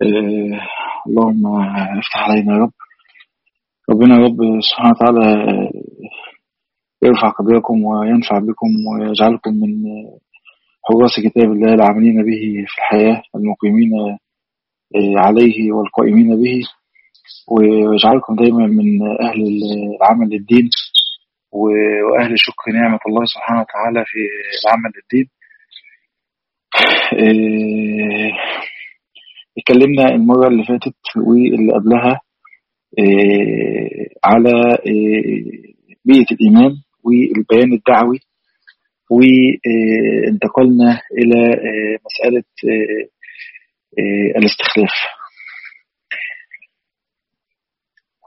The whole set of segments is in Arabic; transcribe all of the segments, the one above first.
آه، اللهم افتح علينا يا رب. ربنا يا رب سبحانه وتعالى يرفع قدركم وينفع بكم ويجعلكم من حراس كتاب الله العاملين به في الحياة المقيمين آه، عليه والقائمين به ويجعلكم دايما من أهل العمل للدين وأهل شكر نعمة الله سبحانه وتعالى في العمل للدين. آه، اتكلمنا المرة اللي فاتت واللي قبلها آه، على آه، بيئة الإيمان والبيان الدعوي وانتقلنا إلى آه، آه، الاستخلاف.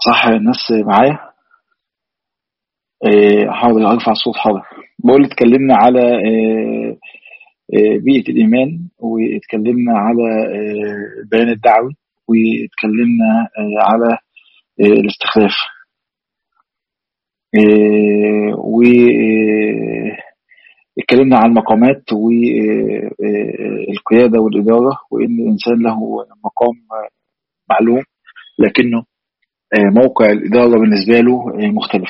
صح الناس معايا؟ حاضر أرفع الصوت حاضر. بقول اتكلمنا على آه، آه، بيئة الإيمان واتكلمنا على آه، البيان الدعوي واتكلمنا آه، على آه، الاستخلاف. واتكلمنا عن المقامات والقيادة والإدارة وإن الإنسان له مقام آه، معلوم لكنه آه، موقع الإدارة بالنسبة له آه، مختلف.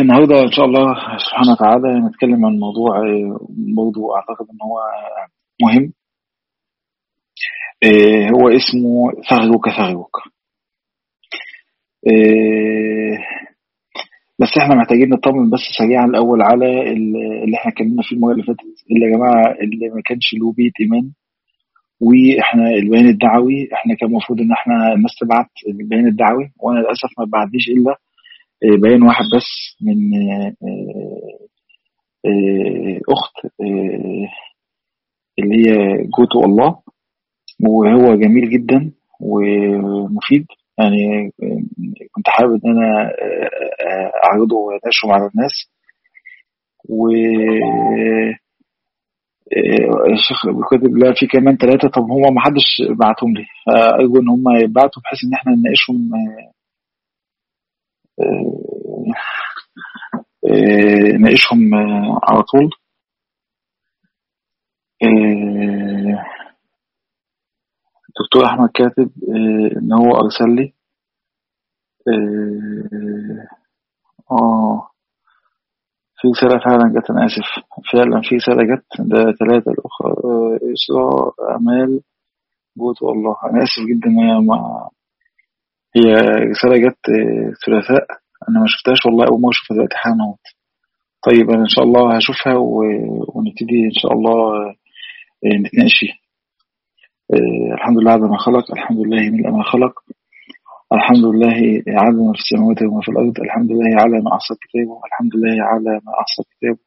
النهارده إن شاء الله سبحانه وتعالى نتكلم عن موضوع برضه أعتقد إن هو مهم. آه، هو اسمه ثغرك ثغرك آه، بس إحنا محتاجين نطمن بس سريعا الأول على ال- اللي إحنا اتكلمنا فيه المرة اللي فاتت. اللي يا جماعة اللي ما كانش له بيت إيمان وإحنا البيان الدعوي إحنا كان المفروض إن إحنا الناس تبعت البيان الدعوي وأنا للأسف ما بعتليش إلا بيان واحد بس من آه، آه، آه، أخت آه، اللي هي جوتو الله. وهو جميل جدا ومفيد. يعني آه، كنت حابب إن أنا آه، آه، أعرضه واناقشه مع الناس. و آه، الشيخ كاتب لا في كمان ثلاثة طب هما ما حدش بعتهم لي. فأرجو إن هما يبعتوا بحيث إن إحنا نناقشهم آه، آه، نناقشهم آه، على طول. الدكتور أحمد كاتب إن هو أرسل لي. آه، في رسالة فعلا جت أنا آسف. فعلا في رسالة جت ده ثلاثة الأخرى. إسراء أمال جوت والله. أنا آسف جدا ما هي رسالة جت ثلاثاء. أنا ما شفتهاش والله أول مرة أشوفها دلوقتي حالا. طيب أنا إن شاء الله هشوفها و... ونبتدي إن شاء الله آه، نتناقش فيها. آه، الحمد لله على ما خلق الحمد لله من ما خلق. الحمد لله على ما في السماوات وما في الأرض. الحمد لله على ما أحصى كتابه الحمد لله على ما أحصى كتابه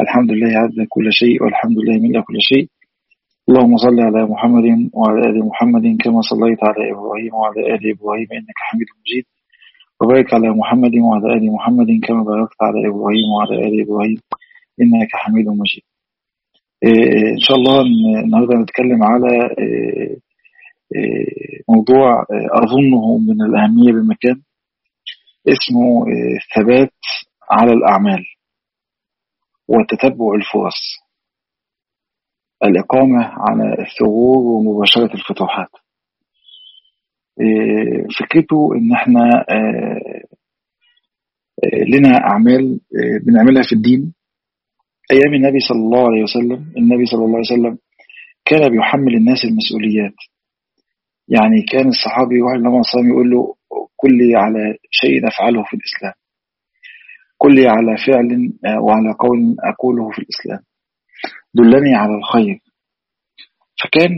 الحمد لله عدد كل شيء والحمد لله من كل شيء. اللهم صل على محمد وعلى آل محمد كما صليت على إبراهيم وعلى آل إبراهيم إنك حميد مجيد. وبارك على محمد وعلى آل محمد كما باركت على إبراهيم وعلى آل إبراهيم إنك حميد مجيد. إيه، إن شاء الله النهارده نتكلم على إيه، إيه، موضوع إيه، أظنه من الأهمية بمكان اسمه إيه، الثبات على الأعمال وتتبع الفرص. الإقامة على الثغور ومباشرة الفتوحات. إيه، فكرته إن إحنا آه، آه، لنا أعمال آه، بنعملها في الدين. أيام النبي صلى الله عليه وسلم النبي صلى الله عليه وسلم كان بيحمل الناس المسؤوليات. يعني كان الصحابي الله عليه وسلم يقول له لي على شيء أفعله في الإسلام. لي على فعل وعلى قول أقوله في الإسلام. دلني على الخير. فكان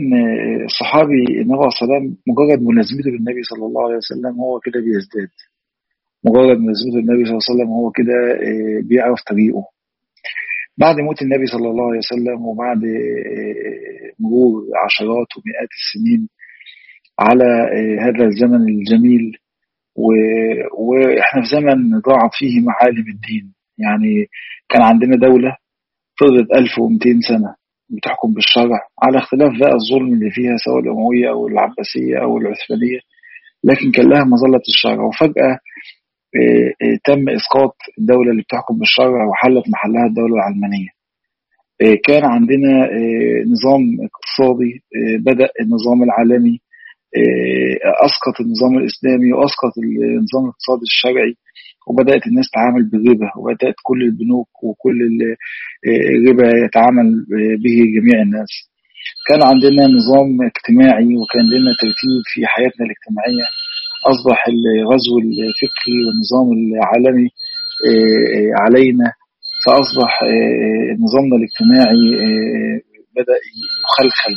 الصحابي النبي صلى الله عليه وسلم مجرد ملازمته للنبي صلى الله عليه وسلم هو كده بيزداد. مجرد ملازمته للنبي صلى الله عليه وسلم هو كده آه، بيعرف طريقه. بعد موت النبي صلى الله عليه وسلم وبعد آه، مرور عشرات ومئات السنين على آه، هذا الزمن الجميل و- وإحنا في زمن ضاعت فيه معالم الدين. يعني كان عندنا دولة فضلت 1200 سنة بتحكم بالشرع على اختلاف بقى الظلم اللي فيها سواء الأموية أو العباسية أو العثمانية لكن كان لها مظلة الشرع. وفجأة آه، آه، تم إسقاط الدولة اللي بتحكم بالشرع وحلت محلها الدولة العلمانية. كان عندنا نظام اقتصادي بدأ النظام العالمي أسقط النظام الإسلامي وأسقط النظام الاقتصادي الشرعي. وبدأت الناس تعامل بالربا وبدأت كل البنوك وكل الربا يتعامل به جميع الناس. كان عندنا نظام اجتماعي وكان لنا ترتيب في حياتنا الاجتماعية. أصبح الغزو الفكري والنظام العالمي علينا. فأصبح نظامنا الاجتماعي بدأ يخلخل.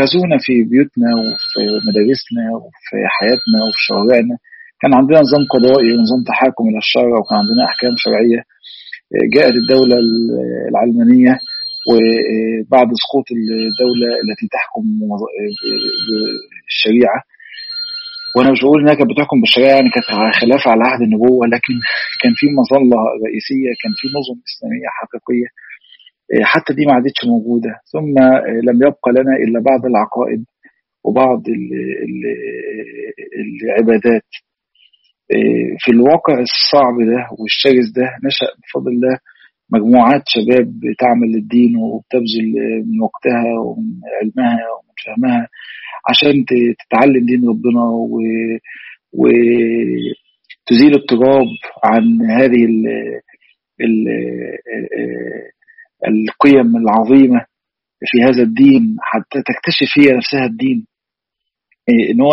غزونا في بيوتنا وفي مدارسنا وفي حياتنا وفي شوارعنا. كان عندنا نظام قضائي ونظام تحاكم إلى الشرع وكان عندنا أحكام شرعية جاءت الدولة العلمانية وبعد سقوط الدولة التي تحكم الشريعة وأنا مش بقول إنها كانت بتحكم بالشريعة يعني كانت خلاف على عهد النبوة لكن كان في مظلة رئيسية كان في نظم إسلامية حقيقية حتى دي ما عادتش موجودة. ثم لم يبقى لنا إلا بعض العقائد وبعض ال ال العبادات. في الواقع الصعب ده والشرس ده نشأ بفضل الله مجموعات شباب بتعمل للدين وبتبذل من وقتها ومن علمها ومن فهمها عشان تتعلم دين ربنا و... وتزيل التراب عن هذه ال... ال... القيم العظيمة في هذا الدين حتى تكتشف هي نفسها الدين. إن هو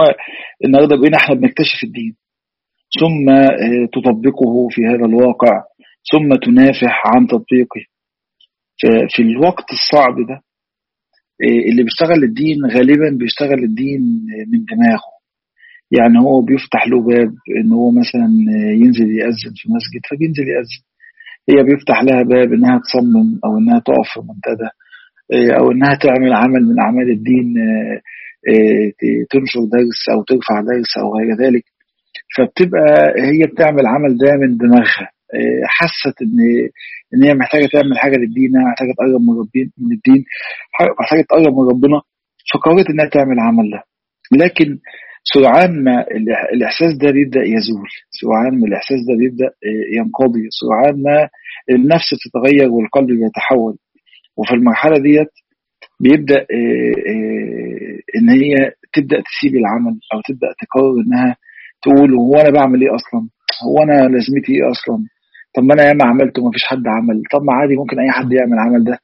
النهارده بقينا إحنا بنكتشف الدين. ثم تطبقه في هذا الواقع ثم تنافح عن تطبيقه. في الوقت الصعب ده اللي بيشتغل الدين غالبا بيشتغل الدين من دماغه. يعني هو بيفتح له باب إن هو مثلا ينزل يأذن في مسجد فبينزل يأذن. هي بيفتح لها باب إنها تصمم أو إنها تقف في منتدى أو إنها تعمل عمل من أعمال الدين تنشر درس أو ترفع درس أو غير ذلك. فبتبقى هي بتعمل عمل ده من دماغها. حست ان إن هي محتاجة تعمل حاجة للدين محتاجة تقرب من ربنا من الدين محتاجة تقرب من ربنا فقررت إنها تعمل العمل ده. لكن سرعان ما الإحساس ده بيبدأ يزول. سرعان ما الإحساس ده بيبدأ ينقضي. سرعان ما النفس بتتغير والقلب بيتحول. وفي المرحلة ديت بيبدأ إن هي تبدأ تسيب العمل أو تبدأ تقرر إنها تقول هو أنا بعمل إيه أصلا؟ هو أنا لازمتي إيه أصلا؟ طب ما أنا ياما عملت وما فيش حد عمل. طب ما عادي ممكن أي حد يعمل العمل ده.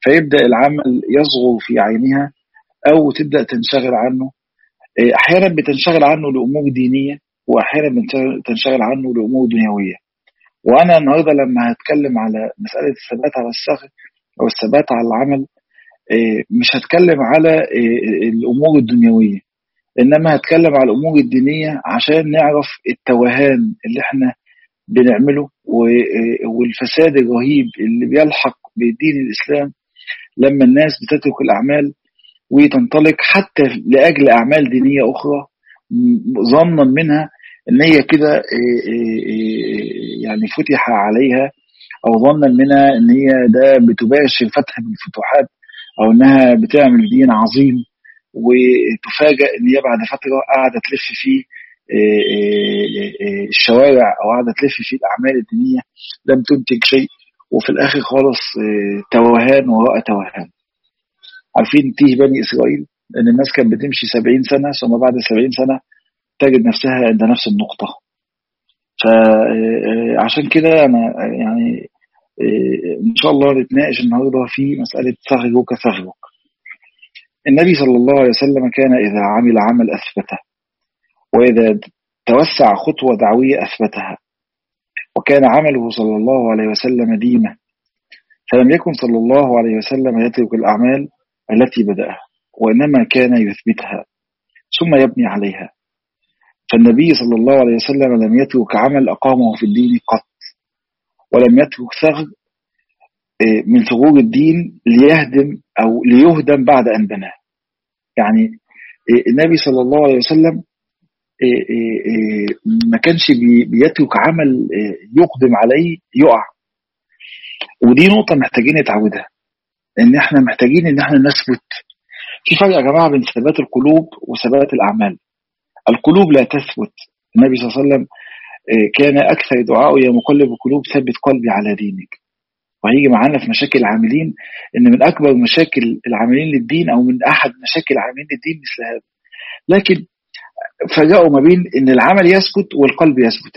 فيبدأ العمل يصغر في عينها أو تبدأ تنشغل عنه. أحيانا بتنشغل عنه لأمور دينية واحيانا بتنشغل عنه لأمور دنيوية. وأنا النهارده لما هتكلم على مسألة الثبات على الصغر أو الثبات على العمل مش هتكلم على الأمور الدنيوية. إنما هتكلم على الأمور الدينية عشان نعرف التوهان اللي إحنا بنعمله والفساد الرهيب اللي بيلحق بدين الإسلام لما الناس بتترك الأعمال وتنطلق حتى لأجل أعمال دينية أخرى ظنا منها إن هي كده يعني فتح عليها أو ظنا منها إن هي ده بتباشر فتح من الفتوحات أو إنها بتعمل دين عظيم. وتفاجأ إن هي بعد فترة قاعدة تلف في الشوارع أو قاعدة تلف في الأعمال الدينية لم تنتج شيء. وفي الآخر خالص توهان وراء توهان. عارفين تيه بني إسرائيل؟ إن الناس كانت بتمشي 70 سنة ثم بعد 70 سنة تجد نفسها عند نفس النقطة. فعشان كده أنا يعني إن شاء الله نتناقش النهارده في مسألة ثغرك ثغرك. النبي صلى الله عليه وسلم كان إذا عمل عمل أثبته وإذا توسع خطوة دعوية أثبتها وكان عمله صلى الله عليه وسلم ديمة فلم يكن صلى الله عليه وسلم يترك الأعمال التي بدأها وإنما كان يثبتها ثم يبني عليها. فالنبي صلى الله عليه وسلم لم يترك عمل أقامه في الدين قط ولم يترك ثغر من ثغور الدين ليهدم أو ليهدم بعد أن بناه. يعني النبي صلى الله عليه وسلم ما كانش بيترك عمل يقدم عليه يقع. ودي نقطة محتاجين نتعودها إن إحنا محتاجين إن إحنا نثبت. في فرق يا جماعة بين ثبات القلوب وثبات الأعمال. القلوب لا تثبت. النبي صلى الله عليه وسلم كان أكثر دعائه يا مقلب القلوب ثبت قلبي على دينك. وهيجي معانا في مشاكل العاملين إن من أكبر مشاكل العاملين للدين أو من أحد مشاكل العاملين للدين مثل هذا. لكن فرقوا ما بين إن العمل يسكت والقلب يسكت.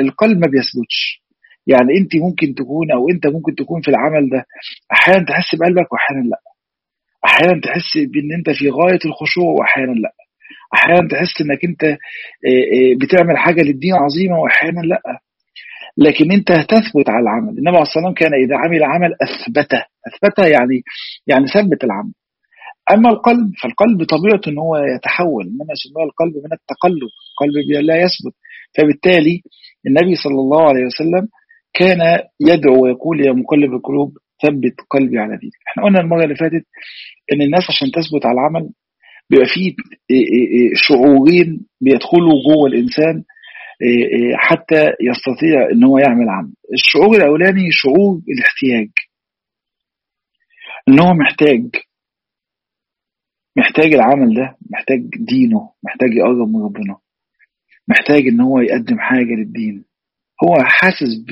القلب ما بيسكتش؟ يعني أنت ممكن تكون أو أنت ممكن تكون في العمل ده أحيانا تحس بقلبك واحيانا لأ. أحيانا تحس بإن أنت في غاية الخشوع واحيانا لأ. أحيانا تحس إنك أنت بتعمل حاجة للدين عظيمة واحيانا لأ. لكن انت تثبت على العمل. النبي عليه الصلاة والسلام كان إذا عمل عمل أثبته. أثبته يعني يعني ثبت العمل. أما القلب فالقلب طبيعته إن هو يتحول. إنما سماه القلب من التقلب. القلب لا يثبت. فبالتالي النبي صلى الله عليه وسلم كان يدعو ويقول يا مقلب القلوب ثبت قلبي على دينك. إحنا قلنا المرة اللي فاتت إن الناس عشان تثبت على العمل بيبقى فيه شعورين بيدخلوا جوه الإنسان حتى يستطيع إن هو يعمل عمل. الشعور الأولاني شعور الاحتياج. إن هو محتاج محتاج العمل ده محتاج دينه محتاج يقرب من ربنا. محتاج إن هو يقدم حاجة للدين. هو حاسس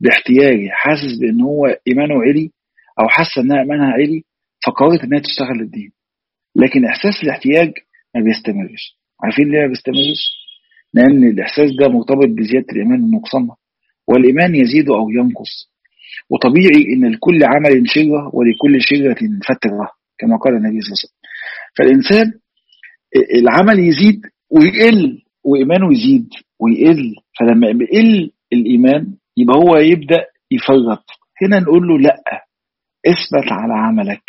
باحتياجي حاسس بإن هو إيمانه عالي أو حاسه إنها إيمانها عالي فقررت إنها تشتغل للدين. لكن إحساس الاحتياج ما بيستمرش. عارفين ليه ما بيستمرش؟ لأن الإحساس ده مرتبط بزيادة الإيمان ونقصانها والإيمان يزيد أو ينقص. وطبيعي إن لكل عمل شره ولكل شره فترة كما قال النبي صلى الله عليه وسلم. فالإنسان العمل يزيد ويقل وإيمانه يزيد ويقل. فلما يقل الإيمان يبقى هو يبدأ يفرط. هنا نقول له لأ اثبت على عملك.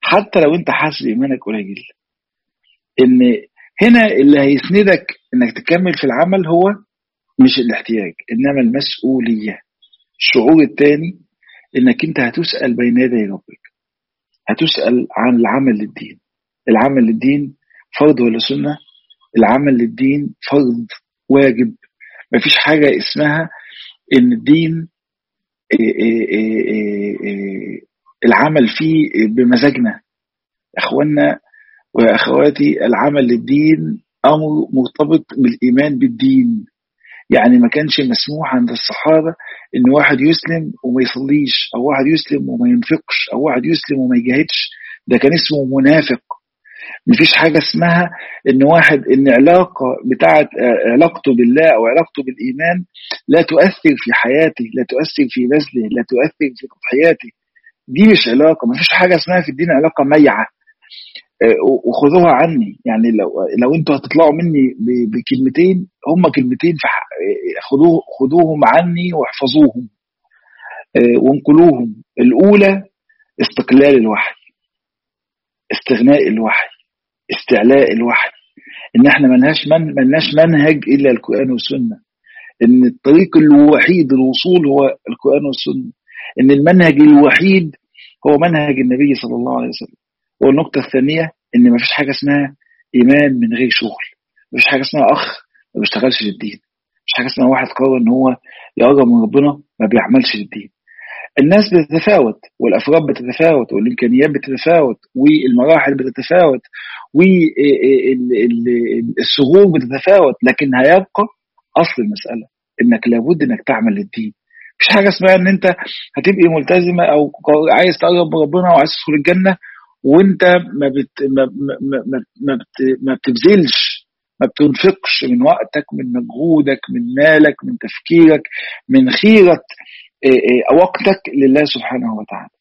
حتى لو أنت حاسس ايمانك قليل. إن هنا اللي هيسندك إنك تكمل في العمل هو مش الاحتياج إنما المسؤولية. الشعور الثاني إنك أنت هتسأل بين يدي ربك. هتسأل عن العمل للدين. العمل للدين فرض ولا سنة؟ العمل للدين فرض واجب. مفيش حاجة اسمها إن الدين العمل فيه بمزاجنا. اخوانا واخواتي العمل للدين أمر مرتبط بالإيمان بالدين. يعني ما كانش مسموح عند الصحابة إن واحد يسلم وما يصليش أو واحد يسلم وما ينفقش أو واحد يسلم وما يجاهدش. ده كان اسمه منافق. مفيش حاجة اسمها إن واحد إن علاقة بتاعه علاقته بالله أو علاقته بالإيمان لا تؤثر في حياته لا تؤثر في بذله لا تؤثر في تضحياته دي مش علاقة. مفيش حاجة اسمها في الدين علاقة ميعة. وخذوها عني. يعني لو لو أنتوا هتطلعوا مني بكلمتين هم كلمتين خذوه خذوهم عني واحفظوهم وانقلوهم. الأولى استقلال الوحي استغناء الوحي استعلاء الوحي. إن إحنا ملناش من ملناش منهج إلا القرآن والسنة. إن الطريق الوحيد للوصول هو القرآن والسنة. إن المنهج الوحيد هو منهج النبي صلى الله عليه وسلم. والنقطة الثانية إن مفيش حاجة اسمها إيمان من غير شغل. مفيش حاجة اسمها أخ ما بيشتغلش للدين. مفيش حاجة اسمها واحد قرر إن هو يقرب من ربنا ما بيعملش للدين. الناس بتتفاوت والأفراد بتتفاوت والإمكانيات بتتفاوت والمراحل بتتفاوت والسهول بتتفاوت لكن هيبقى أصل المسألة إنك لابد إنك تعمل للدين. مفيش حاجة اسمها إن أنت هتبقي ملتزمة أو عايز تقرب من ربنا وعايز تدخل الجنة وانت ما بت ما ما ما, بت ما بتبذلش ما بتنفقش من وقتك من مجهودك من مالك من تفكيرك من خيرة وقتك لله سبحانه وتعالى.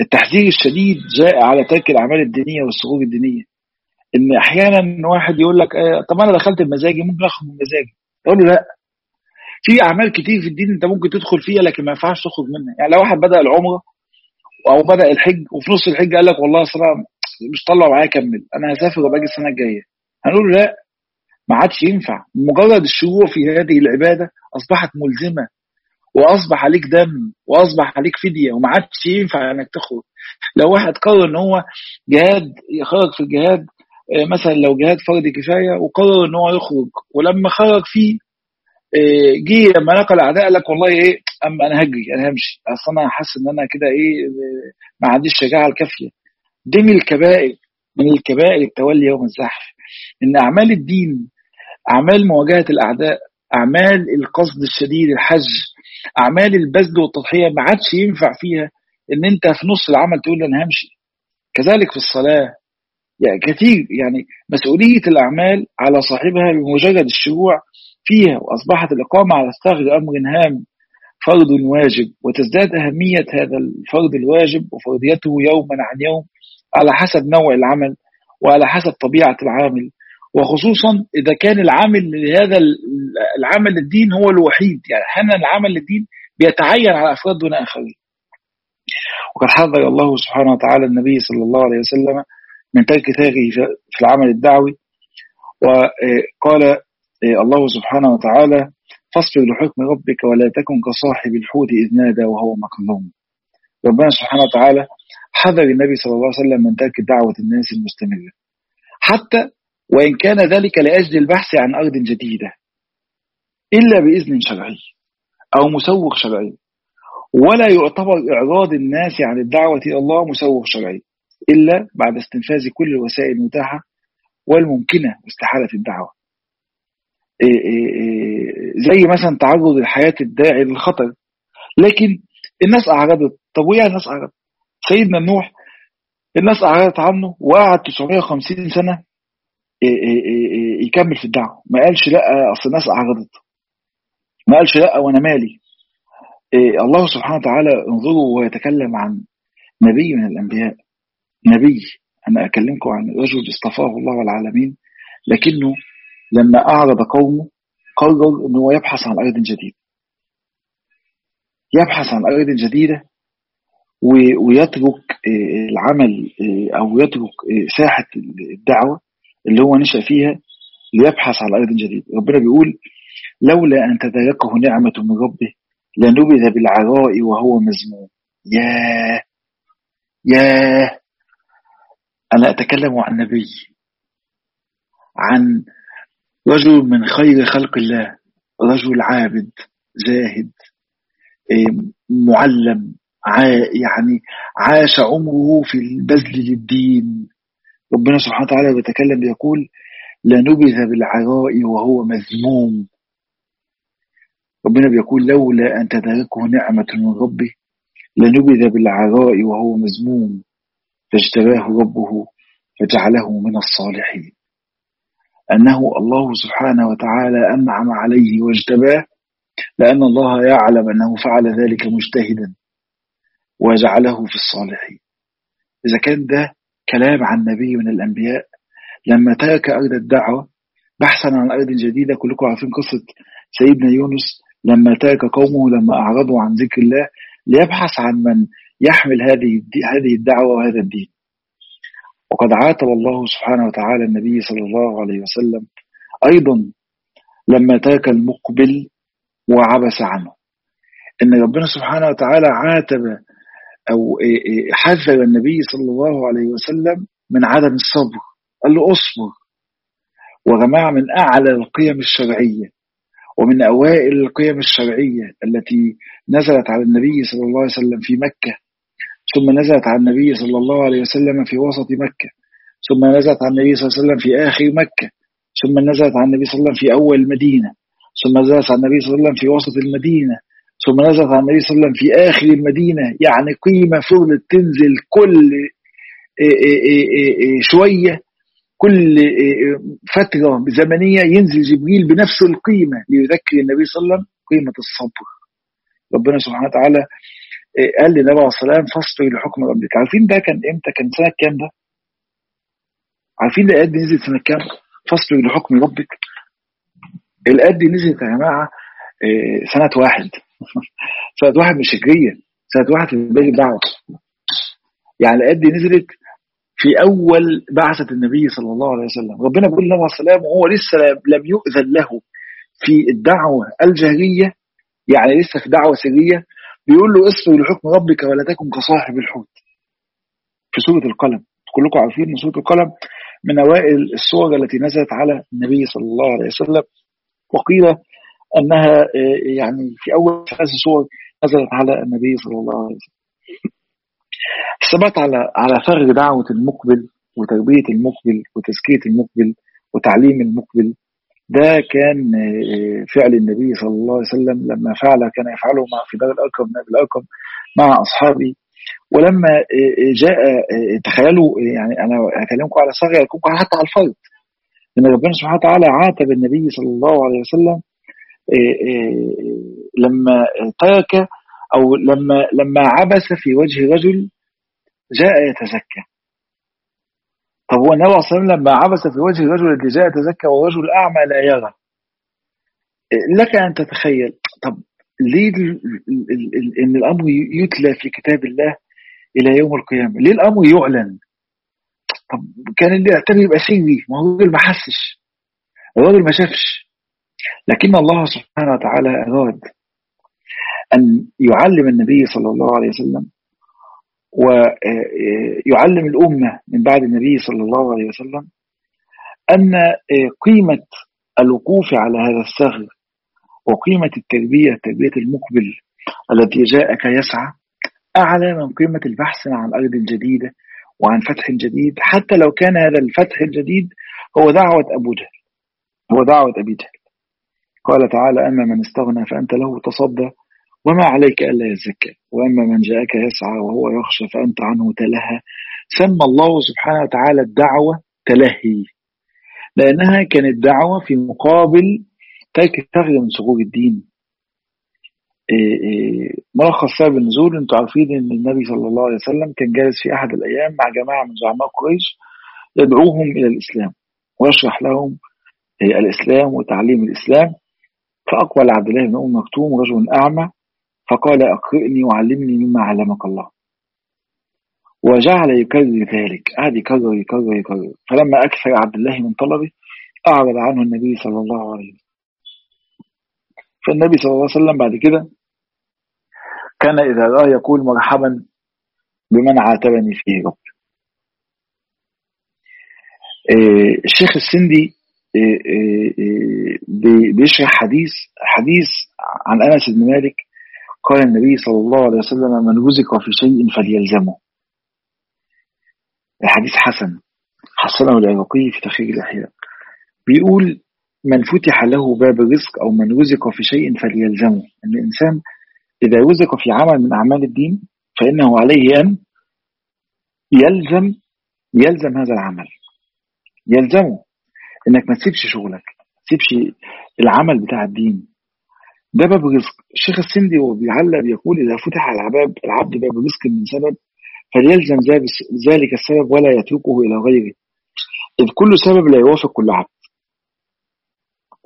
التحذير الشديد جاء على ترك الأعمال الدينية والصعود الدينية. إن أحيانا واحد يقول لك طب أنا دخلت بمزاجي ممكن أخرج من مزاجي أقول له لا. في أعمال كتير في الدين أنت ممكن تدخل فيها لكن ما ينفعش تخرج منها. يعني لو واحد بدأ العمرة أو بدأ الحج وفي نص الحج قال لك والله اصل مش طلع معايا اكمل أنا هسافر وباجي السنة الجاية. هنقول لا ما عادش ينفع. مجرد الشروع في هذه العبادة أصبحت ملزمة وأصبح عليك دم وأصبح عليك فدية وما عادش ينفع إنك تخرج. لو واحد قرر إن هو جهاد يخرج في الجهاد مثلا لو جهاد فرض كفاية وقرر إن هو يخرج ولما خرج فيه جه لما لقى الأعداء قال لك والله إيه أم أنا هجري أنا همشي. أصل أنا حاسس إن أنا كده إيه ما عنديش الشجاعه الكافية. دي من الكبائر من الكبائر التولي يوم الزحف. إن أعمال الدين أعمال مواجهة الأعداء أعمال القصد الشديد الحج أعمال البذل والتضحية ما عادش ينفع فيها إن أنت في نص العمل تقول أنا همشي. كذلك في الصلاة. يعني كثير يعني مسؤولية الأعمال على صاحبها بمجرد الشروع فيها وأصبحت الإقامة على ثغر أمر هام فرض واجب وتزداد أهمية هذا الفرض الواجب وفرضيته يوما عن يوم على حسب نوع العمل وعلى حسب طبيعة العامل. وخصوصا إذا كان العامل لهذا العمل الدين هو الوحيد يعني أحيانا العمل الدين بيتعين على أفراد دون آخرين. وقد حذر الله سبحانه وتعالى النبي صلى الله عليه وسلم من ترك ثاغه في العمل الدعوي وقال الله سبحانه وتعالى فاصبر لحكم ربك ولا تكن كصاحب الحوت إذ نادى وهو مكظوم. ربنا سبحانه وتعالى حذر النبي صلى الله عليه وسلم من ترك دعوة الناس المستمرة. حتى وإن كان ذلك لأجل البحث عن أرض جديدة إلا بإذن شرعي أو مسوغ شرعي. ولا يعتبر إعراض الناس عن الدعوة إلى الله مسوغ شرعي إلا بعد استنفاذ كل الوسائل المتاحة والممكنة واستحالة الدعوة. إيه إيه إيه زي مثلا تعرض الحياة الداعي للخطر. لكن الناس أعرضت. طب وإيه الناس أعرضت؟ سيدنا نوح الناس أعرضت عنه وقعد 950 سنة يكمل في الدعوة ما قالش لأ أصل الناس أعرضت. ما قالش لأ وأنا مالي. الله سبحانه وتعالى انظروا ويتكلم عن نبي من الأنبياء. نبي أنا أكلمكم عن رجل اصطفاه الله العالمين لكنه لما أعرض قومه قرر أنه يبحث عن أرض جديدة. يبحث عن أرض جديدة ويترك العمل أو يترك ساحة الدعوة اللي هو نشأ فيها ليبحث عن أرض جديدة. ربنا بيقول لولا أن تدركه نعمة من ربه لنبذ بالعراء وهو مذموم. ياه! ياه! أنا أتكلم عن نبي عن رجل من خير خلق الله رجل عابد زاهد معلم يعني عاش عمره في البذل للدين. ربنا سبحانه وتعالى بيتكلم بيقول لنبذ بالعراء وهو مذموم. ربنا بيقول لولا أن تدركه نعمة من ربه لنبذ بالعراء وهو مذموم فاجتباه ربه فجعله من الصالحين. أنه الله سبحانه وتعالى أنعم عليه واجتباه لأن الله يعلم أنه فعل ذلك مجتهدا وجعله في الصالحين. إذا كان ده كلام عن نبي من الأنبياء لما ترك أرض الدعوة بحثا عن أرض جديدة كلكم عارفين قصة سيدنا يونس لما ترك قومه لما أعرضوا عن ذكر الله ليبحث عن من يحمل هذه هذه الدعوة وهذا الدين. وقد عاتب الله سبحانه وتعالى النبي صلى الله عليه وسلم أيضا لما ترك المقبل وعبس عنه. إن ربنا سبحانه وتعالى عاتب أو حذر النبي صلى الله عليه وسلم من عدم الصبر قال له أصبر. وجماعة من أعلى القيم الشرعية ومن أوائل القيم الشرعية التي نزلت على النبي صلى الله عليه وسلم في مكة ثم نزلت على النبي صلى الله عليه وسلم في وسط مكة. ثم نزلت على النبي صلى الله عليه وسلم في آخر مكة. ثم نزلت على النبي صلى الله عليه وسلم في أول المدينة ثم نزلت على النبي صلى الله عليه وسلم في وسط المدينة. ثم نزلت على النبي صلى الله عليه وسلم في آخر المدينة. يعني قيمة فضلت تنزل كل شوية. كل فترة زمنية ينزل جبريل بنفس القيمة. ليذكر النبي صلى الله عليه وسلم قيمة الصبر. ربنا سبحانه وتعالى قال للنبي عليه السلام فاصبر لحكم ربك. عارفين ده كان إمتى؟ كان سنة كام ده؟ عارفين الآيات دي نزلت سنة كام؟ فاصبر لحكم ربك. الآيات دي نزلت يا جماعة سنة واحد. سنة واحد مش هجرية سنة واحد في بداية الدعوة يعني الآيات دي نزلت في أول بعثة النبي صلى الله عليه وسلم. ربنا بيقول له السلام وهو لسه لم يؤذن له في الدعوة الجهرية يعني لسه في دعوة سرية؟ بيقول له اصبر لحكم ربك ولا تكن كصاحب الحوت. في سورة القلم. كلكم عارفين إن سورة القلم من أوائل السور التي نزلت على النبي صلى الله عليه وسلم. وقيل أنها يعني في أول ثلاث سور نزلت على النبي صلى الله عليه وسلم. الثبات على على فرغ دعوة المقبل وتربية المقبل وتزكية المقبل وتعليم المقبل ده كان فعل النبي صلى الله عليه وسلم. لما فعل كان يفعله مع في دار الأرقم نبي الأرقم مع أصحابه ولما جاء تخيلوا يعني أنا هكلمكم على صغير أكلمكم حتى على الفرد. إن ربنا سبحانه وتعالى عاتب النبي صلى الله عليه وسلم لما ترك أو لما لما عبس في وجه رجل جاء يتزكى. طب هو النبي صلى الله عليه وسلم لما عبس في وجه الرجل الذي جاء يتزكى والرجل أعمى لا يرى لك أن تتخيل طب ليه إن الأمر يتلى في كتاب الله إلى يوم القيامة؟ ليه الأمر يعلن؟ طب كان اللي يعتبر يبقى سري ما هو الراجل ما حسش. الراجل ما شافش. لكن الله سبحانه وتعالى أراد أن يعلم النبي صلى الله عليه وسلم ويعلم الأمة من بعد النبي صلى الله عليه وسلم أن قيمة الوقوف على هذا الثغر وقيمة التربية تربية المقبل الذي جاءك يسعى أعلى من قيمة البحث عن أرض جديدة وعن فتح جديد. حتى لو كان هذا الفتح الجديد هو دعوة أبو جهل هو دعوة أبي جهل. قال تعالى أما من استغنى فأنت له تصدى وما عليك ألا يزكى وأما من جاءك يسعى وهو يخشى فأنت عنه تلهى. سمى الله سبحانه وتعالى الدعوة تلهي لأنها كانت دعوة في مقابل ترك الثغر من ثغور الدين. إيه إيه ملخص سبب النزول أنتوا عارفين إن النبي صلى الله عليه وسلم كان جالس في أحد الأيام مع جماعة من زعماء قريش يدعوهم إلى الإسلام ويشرح لهم إيه الإسلام وتعليم الإسلام. فأقبل عبد الله بن أم مكتوم رجل أعمى فقال أقرئني وعلمني مما علمك الله. وجعل يكرر ذلك. قعد يكرر يكرر يكرر فلما أكثر عبد الله من طلبه أعرض عنه النبي صلى الله عليه وسلم. فالنبي صلى الله عليه وسلم بعد كده كان إذا رأى يقول مرحبا بمن عاتبني فيه رب. إيه الشيخ السندي إيه إيه بيشرح حديث حديث عن أنس بن مالك قال النبي صلى الله عليه وسلم من رزق في شيء فليلزمه. الحديث حسن حسنه العراقي في تخريج الأحياء. بيقول من فتح له باب الرزق أو من رزق في شيء فليلزمه. أن الإنسان إذا رزق في عمل من أعمال الدين فإنه عليه أن يلزم يلزم هذا العمل. يلزمه. إنك ما تسيبش شغلك ما تسيبش العمل بتاع الدين. ده باب الرزق الشيخ السندي وهو بيعلق بيقول إذا فتح العباب العبد باب رزق من سبب فليلزم ذلك السبب ولا يتركه إلى غيره. إذ كل سبب لا يوافق كل عبد.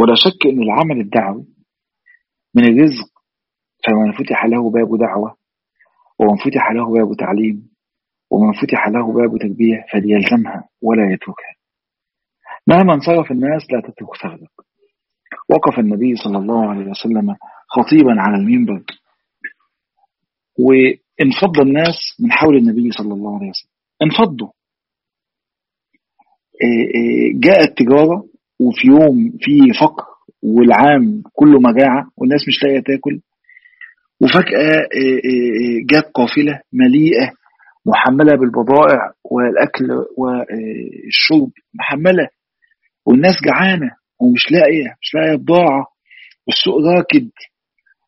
ولا شك إن العمل الدعوي من الرزق. فمن فتح له باب دعوة ومن فتح له باب تعليم ومن فتح له باب تربية فليلزمها ولا يتركها. مهما انصرف الناس لا تترك ثغرك وقف النبي صلى الله عليه وسلم خطيبا على المنبر. وانفض الناس من حول النبي صلى الله عليه وسلم. انفضوا. جاءت تجارة وفي يوم في فقر والعام كله مجاعة والناس مش لاقية تاكل. وفجأة جت قافلة مليئة محملة بالبضائع والأكل والشرب محملة. والناس جعانة. ومش لاقية مش لاقية بضاعة والسوق راكد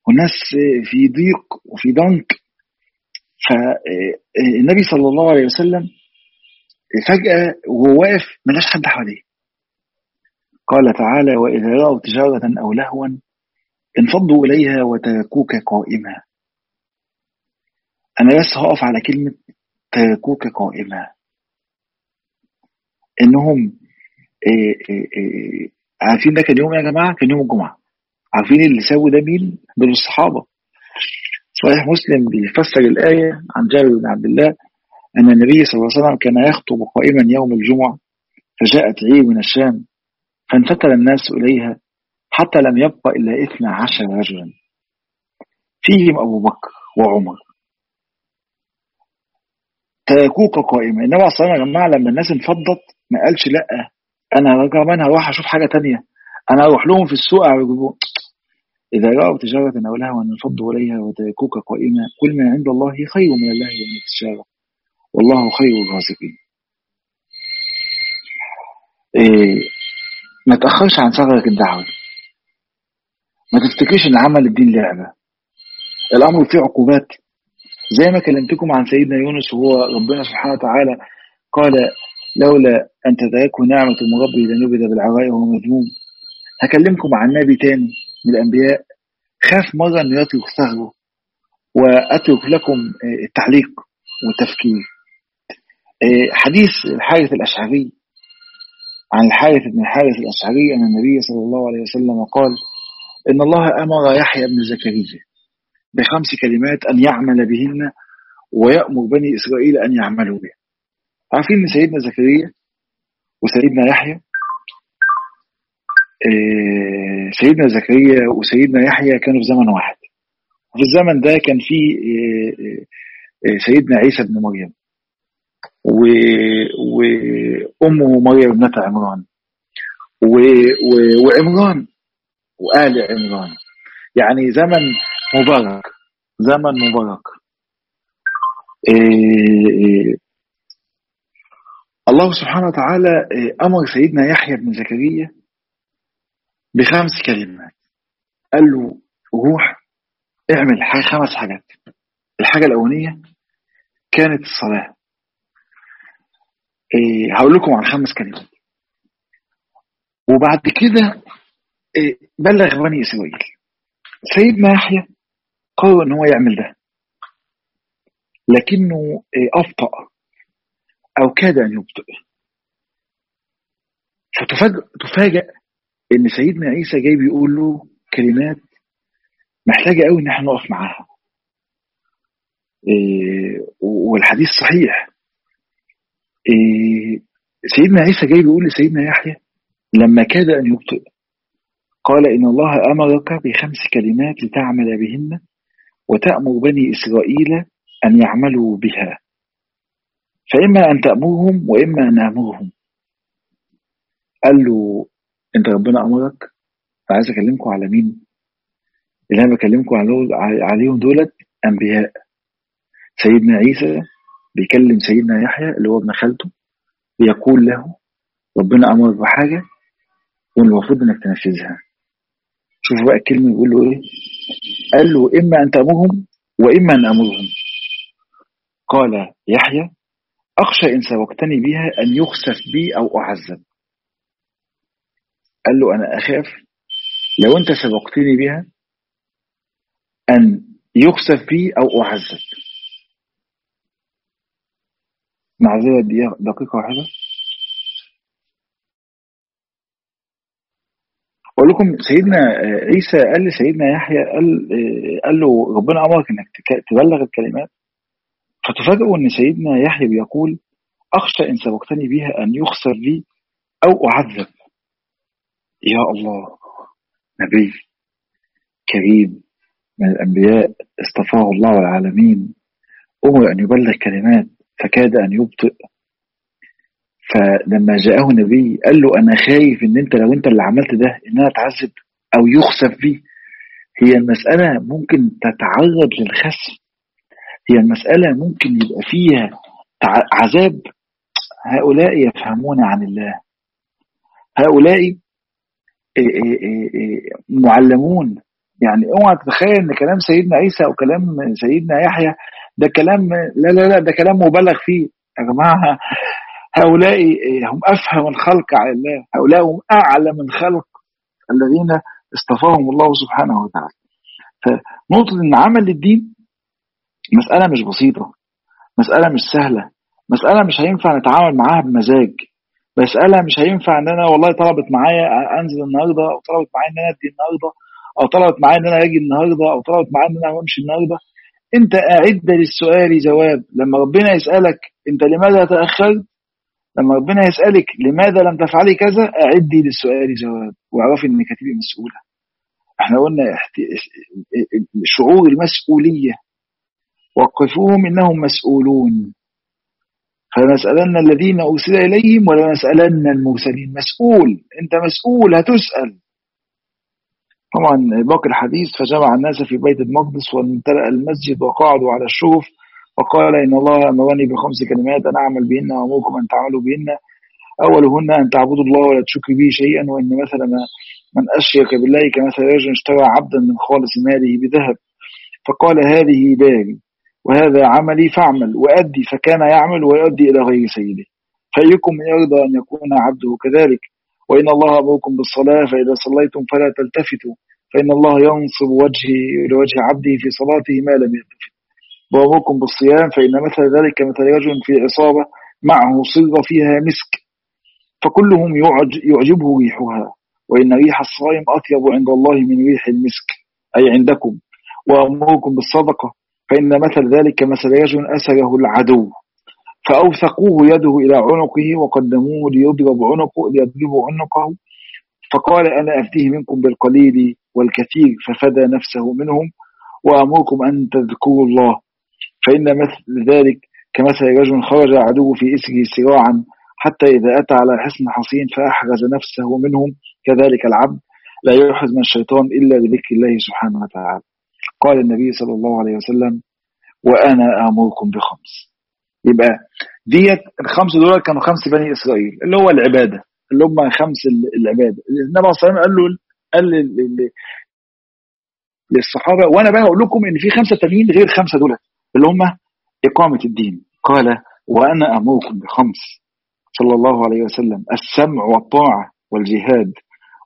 والناس في ضيق وفي ضنك. فالنبي صلى الله عليه وسلم فجأة وهو واقف ملاش حد حواليه. قال تعالى وإذا رأوا تجارة أو لهوا انفضوا إليها وتركوك قائما. أنا بس هقف على كلمة تركوك قائما إنهم إيه عارفين ده كان يوم يا جماعة؟ كان يوم الجمعة. عارفين اللي سووا ده مين؟ دول الصحابة. صحيح مسلم بيفسر الآية عن جابر بن عبد الله أن النبي صلى الله عليه وسلم كان يخطب قائما يوم الجمعة فجاءت عير من الشام فانفتل الناس إليها حتى لم يبقى إلا إثنى عشر رجلا. فيهم أبو بكر وعمر. تركوك قائمة إنما أصلا يا جماعة لما الناس انفضت ما قالش لأ أنا كمان هروح أشوف حاجة تانية أنا أروح لهم في السوق أعجبهم إذا رأوا تجارة أو لهوا انفضوا إليها وتركوك قائمة كل ما عند الله خير من الله ومن التجارة. والله خير الرازقين. إيه ما تأخرش عن ثغرك الدعوي ما تفتكرش إن عمل الدين لعبة. الأمر فيه عقوبات. زي ما كلمتكم عن سيدنا يونس وهو ربنا سبحانه وتعالى قال لولا أن تدركه نعمة من ربي لنبذ بالعراء وهو مذموم. هكلمكم عن نبي تاني من الأنبياء. خاف مرة أن يترك ثغره وأترك لكم التعليق والتفكير. حديث الحارث الأشعري. عن الحارث بن الحارث الأشعري أن النبي صلى الله عليه وسلم قال إن الله أمر يحيى بن زكريا بخمس كلمات أن يعمل بهن ويأمر بني إسرائيل أن يعملوا بها. عارفين إن سيدنا زكريا وسيدنا يحيى؟ سيدنا زكريا وسيدنا يحيى كانوا في زمن واحد. في الزمن ده كان في سيدنا عيسى بن مريم. وامه مريم ابنة عمران. وعمران وآل عمران. يعني زمن مبارك زمن مبارك. الله سبحانه وتعالى أمر سيدنا يحيى بن زكريا بخمس كلمات. قال له روح اعمل حاجة خمس حاجات. الحاجة الأولانية كانت الصلاة. إيه هقول لكم عن خمس كلمات. وبعد كده إيه بلغ بني إسرائيل. سيدنا يحيى قرر إن هو يعمل ده. لكنه إيه أبطأ أو كاد أن يبطئ. فتفاجأ إن سيدنا عيسى جاي بيقول له كلمات محتاجة قوي إن إحنا نقف معاها. إيه والحديث صحيح. إيه سيدنا عيسى جاي بيقول لسيدنا يحيى لما كاد أن يبطئ قال إن الله أمرك بخمس كلمات لتعمل بهن وتأمر بني إسرائيل أن يعملوا بها. فإما أن تأمرهم وإما أن أمرهم قال له أنت ربنا أمرك فعايز أكلمكم على مين؟ اللي أنا بكلمكم عليهم دولت أنبياء. سيدنا عيسى بيكلم سيدنا يحيى اللي هو ابن خالته بيقول له ربنا أمرك بحاجة والمفروض إنك تنفذها. شوفوا بقى الكلمة يقول له إيه؟ قال له إما أن تأمرهم وإما أن أمرهم قال يحيى أخشى إن سبقتني بها أن يخسف بي أو أعذب. قال له أنا أخاف لو أنت سبقتني بها أن يخسف بي أو أعذب. معذرة دقيقة واحدة. أقول لكم سيدنا عيسى قال لسيدنا يحيى قال قال له ربنا أمرك إنك تبلغ الكلمات. فتفاجئوا أن سيدنا يحيى بيقول أخشى إن سبقتني بها أن يخسر لي أو أعذب. يا الله نبي كريم من الأنبياء اصطفاه الله العالمين أمر أن يبلغ كلمات فكاد أن يبطئ. فلما جاءه نبي قال له أنا خايف إن أنت لو أنت اللي عملت ده إن أنا أتعذب أو يخسف بي هي المسألة ممكن تتعرض للخسف. هي المسألة ممكن يبقى فيها عذاب. هؤلاء يفهمون عن الله. هؤلاء معلمون. يعني اوعى تتخيل ان كلام سيدنا عيسى أو كلام سيدنا يحيى ده كلام لا لا لا ده كلام مبالغ فيه. يا جماعة هؤلاء هم أفهم الخلق على الله. هؤلاء هم أعلم الخلق الذين اصطفاهم الله سبحانه وتعالى. فنقطة إن عمل الدين مسألة مش بسيطة مسألة مش سهلة مسألة مش هينفع نتعامل معاها بمزاج مسألة مش هينفع إن أنا والله طلبت معايا أنزل النهاردة أو طلبت معايا إن أنا أدي النهاردة أو طلبت معايا إن أنا أجي النهاردة أو طلبت معايا إن أنا أمشي النهاردة. أنت أعد للسؤال جواب لما ربنا يسألك أنت لماذا تأخرت؟ لما ربنا يسألك لماذا لم تفعلي كذا اعدي للسؤال جواب واعرفي إنك هتبقي مسؤولة. إحنا قلنا شعور المسؤولية وقفوهم إنهم مسؤولون. فلنسألن الذين أرسل إليهم ولنسألن المرسلين. مسؤول أنت مسؤول هتسأل. طبعا باقي الحديث فجمع الناس في بيت المقدس وامتلأ المسجد وقعدوا على الشرف وقال إن الله أمرني بخمس كلمات أنا أعمل بهن وأمركم أن تعملوا بهن. أولهن أن تعبدوا الله ولا تشركوا به شيئا وإن مثلا من أشرك بالله كمثل رجل اشترى عبدا من خالص ماله بذهب. فقال هذه داري وهذا عملي فاعمل وأدي فكان يعمل ويؤدي إلى غير سيده. فأيكم يرضى أن يكون عبده كذلك. وإن الله أمركم بالصلاة فإذا صليتم فلا تلتفتوا. فإن الله ينصب وجهي لوجه عبده في صلاته ما لم يلتفت. وأمركم بالصيام فإن مثل ذلك مثل رجل في عصابة معه صيغة فيها مسك. فكلهم يعجبه ريحها. وإن ريح الصائم أطيب عند الله من ريح المسك أي عندكم. وأمركم بالصدقة فإن مثل ذلك مثل رجل أسره العدو. فأوثقوه يده إلى عنقه وقدموه ليضرب عنقه ليضربوا عنقه. فقال أنا أفتيه منكم بالقليل والكثير ففدى نفسه منهم. وأمركم أن تذكروا الله. فإن مثل ذلك كمثل رجل خرج عدو في إسره سراعا حتى إذا أتى على حصن حصين فأحرز نفسه منهم. كذلك العبد لا يحرز من الشيطان إلا بذكر الله سبحانه وتعالى. قال النبي صلى الله عليه وسلم وأنا آمركم بخمس. يبقى ديت الخمس دول كانوا خمس بني إسرائيل اللي هو العبادة اللي هم خمس العبادة. النبي صلى الله عليه وسلم قال له قال للصحابة وأنا بقى أقول لكم إن في خمسة تانيين غير خمسة دول اللي هم إقامة الدين. قال وأنا أمركم بخمس. صلى الله عليه وسلم السمع والطاعة والجهاد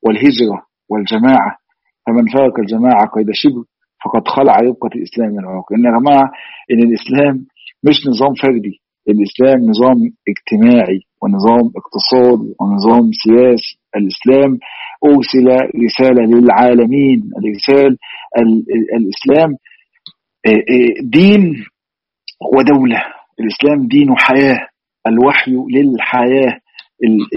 والهجرة والجماعة. فمن فارق الجماعة قيد شبه. فقد خلع ربقة الإسلام من العراق إن يا جماعة إن الإسلام مش نظام فردي. الإسلام نظام اجتماعي ونظام اقتصادي ونظام سياسي. الإسلام أرسل رسالة للعالمين. الرسالة الإسلام دين ودولة. الإسلام دين وحياة. الوحي للحياة.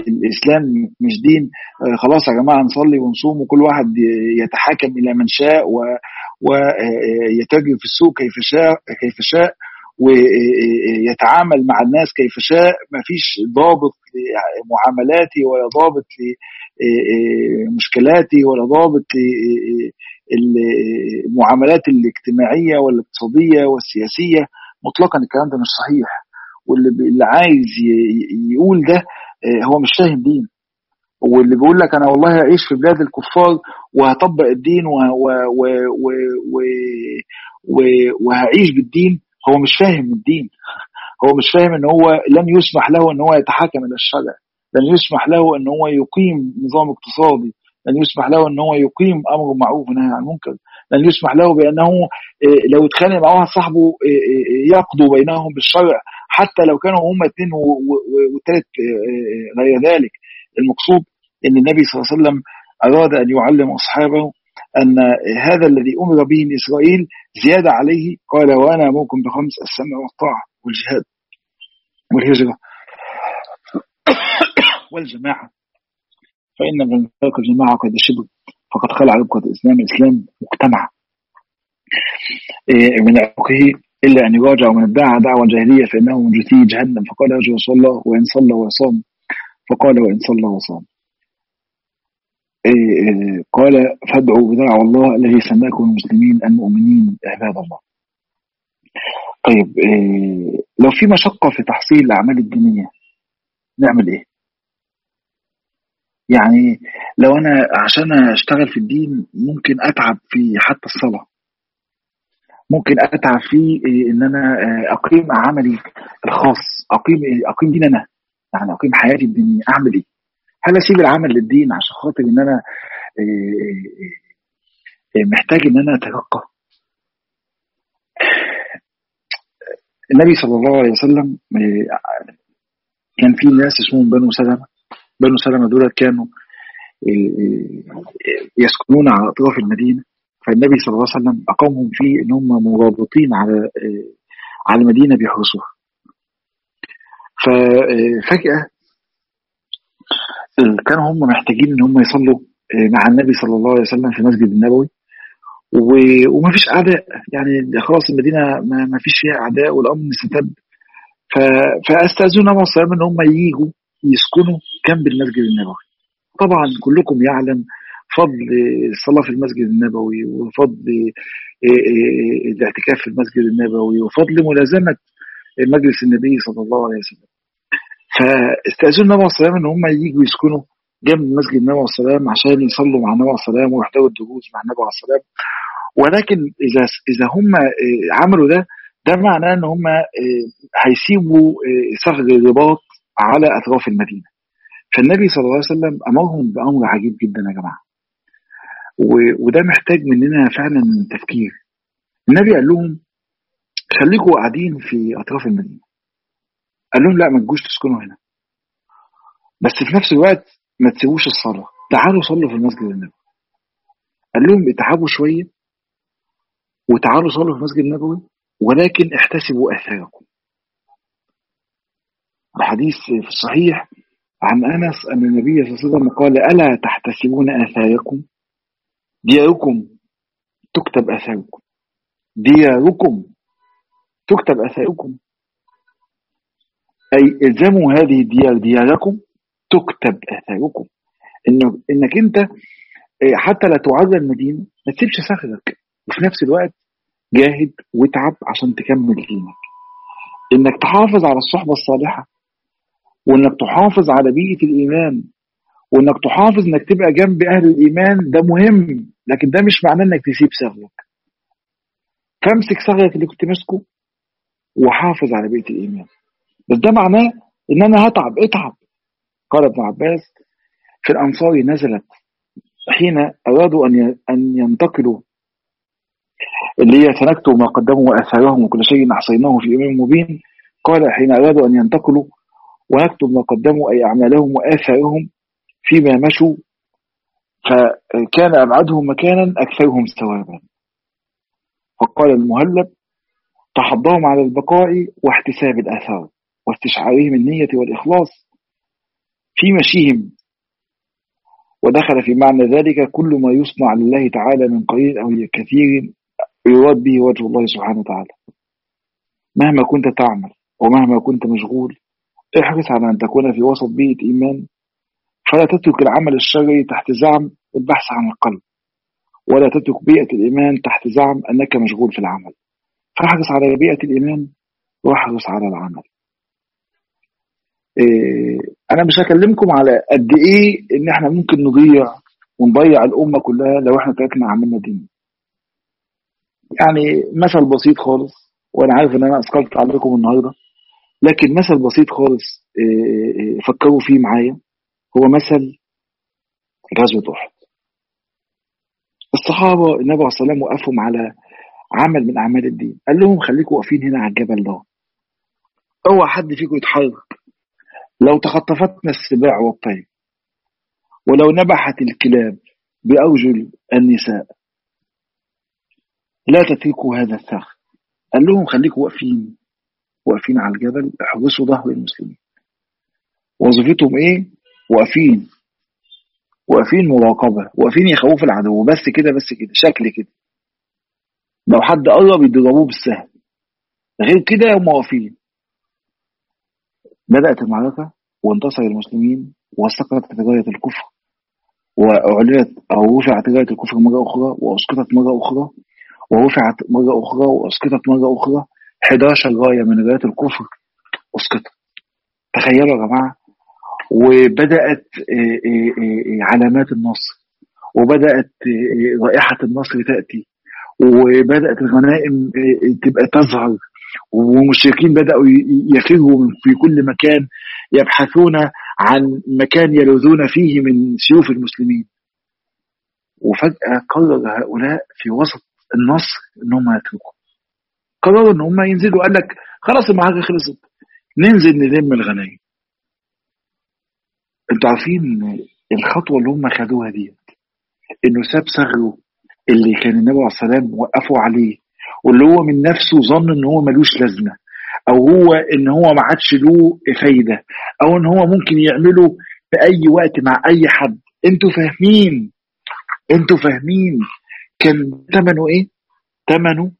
الإسلام مش دين خلاص يا جماعة نصلي ونصوم وكل واحد يتحاكم إلى من شاء ويتجر في السوق كيف شاء كيف شاء ويتعامل مع الناس كيف شاء. ما فيش ضابط لمعاملاتي ولا ضابط لمشكلاتي ولا ضابط للمعاملات الاجتماعية والاقتصادية والسياسية. مطلقا الكلام ده مش صحيح. واللي اللي عايز يقول ده هو مش فاهم دين واللي بيقول لك أنا والله هعيش في بلاد الكفار وهطبق الدين و و و و و و وهعيش بالدين هو مش فاهم الدين. هو مش فاهم إن هو لن يسمح له إن هو يتحكم إلى الشرع. لن يسمح له إن هو يقيم نظام اقتصادي. لن يسمح له إن هو يقيم أمر معروف ونهي عن المنكر. لن يسمح له بأنه لو اتخانق مع واحد صاحبه يقضوا بينهم بالشرع. حتى لو كانوا هم اثنين والثالث غير ذلك. المقصود إن النبي صلى الله عليه وسلم أراد أن يعلم أصحابه أن هذا الذي أمر به من إسرائيل زيادة عليه قال وأنا أمركم بخمس السمع والطاعة والجهاد والهجرة والجماعة. فإن من فاق الجماعة قد شبه فقد خلع ربقه الإسلام الاسلام مجتمع. من عقه إلا أن يراجع ومن ادعى دعوى الجاهليه فإنه من جثي جهنم. فقال يا رسول الله وإن صلى وصام فقال وإن صلى وصام. قال فادعوا بدعوى الله الذي سماكم المسلمين المؤمنين عباد الله طيب لو في مشقة في تحصيل الأعمال الدينية نعمل إيه؟ يعني لو أنا عشان أشتغل في الدين ممكن أتعب في حتى الصلاة ممكن أتعب في إن أنا أقيم عملي الخاص أقيم أقيم دين أنا يعني أقيم حياتي الدينية أعمل إيه؟ هل أسيب العمل للدين عشان خاطر إن أنا محتاج إن أنا أترقى؟ النبي صلى الله عليه وسلم كان في ناس اسمهم بنو سلمة بنو سلمة دول كانوا يسكنون على أطراف المدينة. فالنبي صلى الله عليه وسلم أقامهم في إن هم مرابطين على على المدينة بيحرسوها ففجأة كانوا هم محتاجين إن هم يصلوا مع النبي صلى الله عليه وسلم في المسجد النبوي. وما فيش أعداء يعني خلاص المدينة ما فيش فيها أعداء والامن استتب. فاستاذوا النبي صلى إن هم ييجوا يسكنوا جنب المسجد النبوي. طبعا كلكم يعلم فضل الصلاة في المسجد النبوي وفضل الاعتكاف في المسجد النبوي وفضل ملازمة مجلس النبي صلى الله عليه وسلم. فاستاذنوا النبي عليه السلام إن هم يجوا يسكنوا جنب مسجد النبي عليه السلام عشان يصلوا مع النبي عليه السلام ويحتووا الدروس مع النبي عليه السلام ولكن إذا إذا هم عملوا ده ده معناه إن هم هيسيبوا صخر الرباط على أطراف المدينة. فالنبي صلى الله عليه وسلم أمرهم بأمر عجيب جدا يا جماعة. وده محتاج مننا فعلا تفكير. النبي قال لهم خليكم قاعدين في أطراف المدينة. قال لهم لا ما تجوش تسكنوا هنا. بس في نفس الوقت ما تسيبوش الصلاة. تعالوا صلوا في المسجد النبوي. قال لهم اتعبوا شوية وتعالوا صلوا في المسجد النبوي ولكن احتسبوا آثاركم. الحديث في الصحيح عن أنس أن النبي صلى الله عليه وسلم قال ألا تحتسبون آثاركم؟ دياركم تكتب آثاركم. دياركم تكتب آثاركم. أي الزموا هذه الديار دياركم تكتب آثاركم. انه إنك أنت حتى لا تعرى المدينة ما تسيبش صخرك وفي نفس الوقت جاهد واتعب عشان تكمل دينك. إنك تحافظ على الصحبة الصالحة. وإنك تحافظ على بيئة الإيمان. وإنك تحافظ إنك تبقى جنب أهل الإيمان ده مهم. لكن ده مش معناه إنك تسيب ثغرك فامسك ثغرك اللي كنت ماسكه وحافظ على بيئة الإيمان. بس ده معناه إن أنا هتعب. اتعب. قال ابن عباس في الأنصار نزلت حين أرادوا أن أن ينتقلوا اللي هي سنكتب ما قدموا وآثارهم وكل شيء أحصيناه في إمام مبين. قال حين أرادوا أن ينتقلوا ونكتب ما قدموا أي أعمالهم وآثارهم فيما مشوا فكان أبعدهم مكانا أكثرهم ثوابا. فقال المهلب تحضهم على البقاء واحتساب الآثار. واستشعارهم النيه والإخلاص في مشيهم. ودخل في معنى ذلك كل ما يصنع لله تعالى من قليل أو كثير يراد به وجه الله سبحانه وتعالى. مهما كنت تعمل ومهما كنت مشغول احرص على أن تكون في وسط بيئة إيمان. فلا تترك العمل الشرعي تحت زعم البحث عن القلب ولا تترك بيئة الإيمان تحت زعم أنك مشغول في العمل. فاحرص على بيئة الإيمان واحرص على العمل. إيه أنا مش هكلمكم على قد إيه إن إحنا ممكن نضيع ونضيع الأمة كلها لو إحنا تركنا عملنا دين. يعني مثل بسيط خالص وأنا عارف إن أنا أثقلت عليكم النهارده لكن مثل بسيط خالص فكروا فيه معايا. هو مثل غزوة أحد. الصحابة النبي عليه الصلاة والسلام وقفهم على عمل من أعمال الدين. قال لهم خليكم واقفين هنا على الجبل ده. أوعى حد فيكم يتحرك. لو تخطفتنا السباع والطير ولو نبحت الكلاب بأرجل النساء. لا تتركوا هذا الثغر. قال لهم خليكم واقفين واقفين على الجبل احرسوا ظهر المسلمين. وظيفتهم إيه؟ واقفين واقفين مراقبة واقفين يخوفوا العدو. بس كده بس كده شكل كده. لو حد قرب يضربوه بالسهم. غير كده هم واقفين. بدأت المعركة وانتصر المسلمين وسقطت راية الكفر وأعلنت أو رفعت راية الكفر مرة أخرى وأسقطت مرة أخرى ورفعت مرة أخرى وأسقطت مرة أخرى. 11 راية من رايات الكفر أسقطت. تخيلوا يا جماعة. وبدأت علامات النصر. وبدأت رائحة النصر تأتي. وبدأت الغنائم تبقى تظهر. والمشركين بدأوا يفروا في كل مكان يبحثون عن مكان يلوذون فيه من سيوف المسلمين. وفجأة قرر هؤلاء في وسط النصر ان هم يتركوا قرروا إن هم ينزلوا. قال لك خلاص المعركة خلصت. ننزل نلم الغنايم أنتوا عارفين الخطوة اللي هم خدوها ديت؟ إنه ساب ثغره اللي كان النبي عليه السلام وقفوا عليه واللي هو من نفسه ظن إن هو ملوش لازمة أو هو إن هو ما عادش له فايدة أو إن هو ممكن يعمله في أي وقت مع أي حد. أنتوا فاهمين؟ أنتوا فاهمين كان ثمنه إيه؟ ثمنه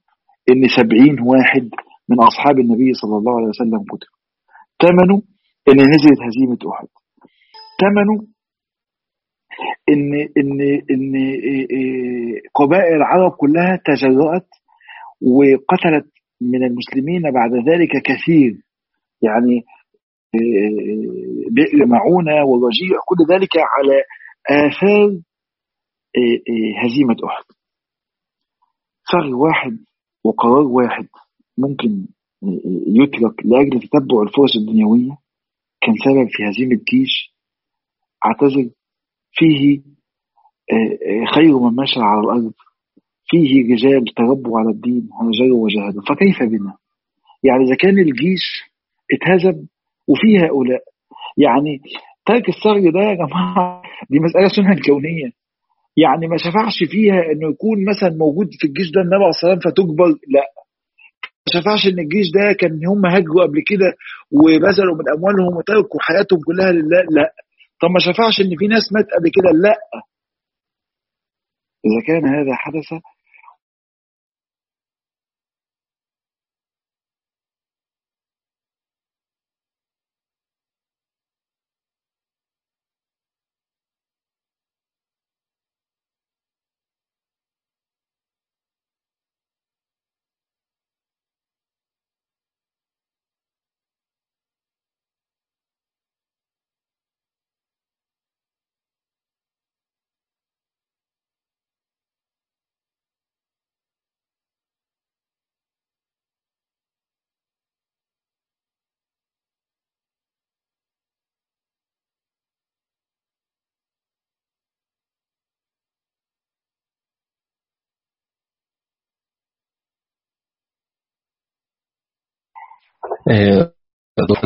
إن سبعين واحد من أصحاب النبي صلى الله عليه وسلم قتلوا ثمنه إن نزلت هزيمة أحد. ثمنه ان ان ان قبائل العرب كلها تجرأت وقتلت من المسلمين بعد ذلك كثير. يعني بئر معونة والرجيع كل ذلك على آثار هزيمة أحد. ثغر واحد وقرار واحد ممكن يترك لأجل تتبع الفرص الدنيوية. كان سبب في هزيمة جيش. أعتذر فيه خير من مشى على الأرض. فيه رجال تربوا على الدين هاجروا وجاهدوا فكيف بنا؟ يعني إذا كان الجيش اتهزم وفيه هؤلاء يعني ترك الثغر ده يا جماعة دي مسألة سنة كونية. يعني ما شفعش فيها إنه يكون مثلا موجود في الجيش ده النبي عليه الصلاة والسلام لا. ما شفعش إن الجيش ده كان هم هاجروا قبل كده وبذلوا من أموالهم وتركوا حياتهم كلها لله لا. طب ما شفعش إن في ناس مات قبل كده لا. إذا كان هذا حدث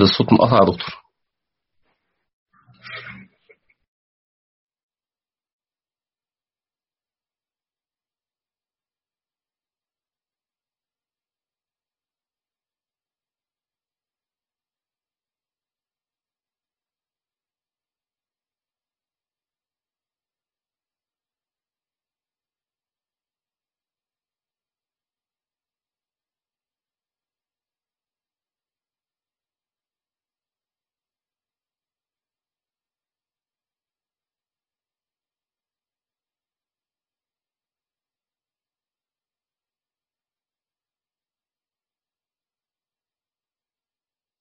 الصوت مقطع يا دكتور.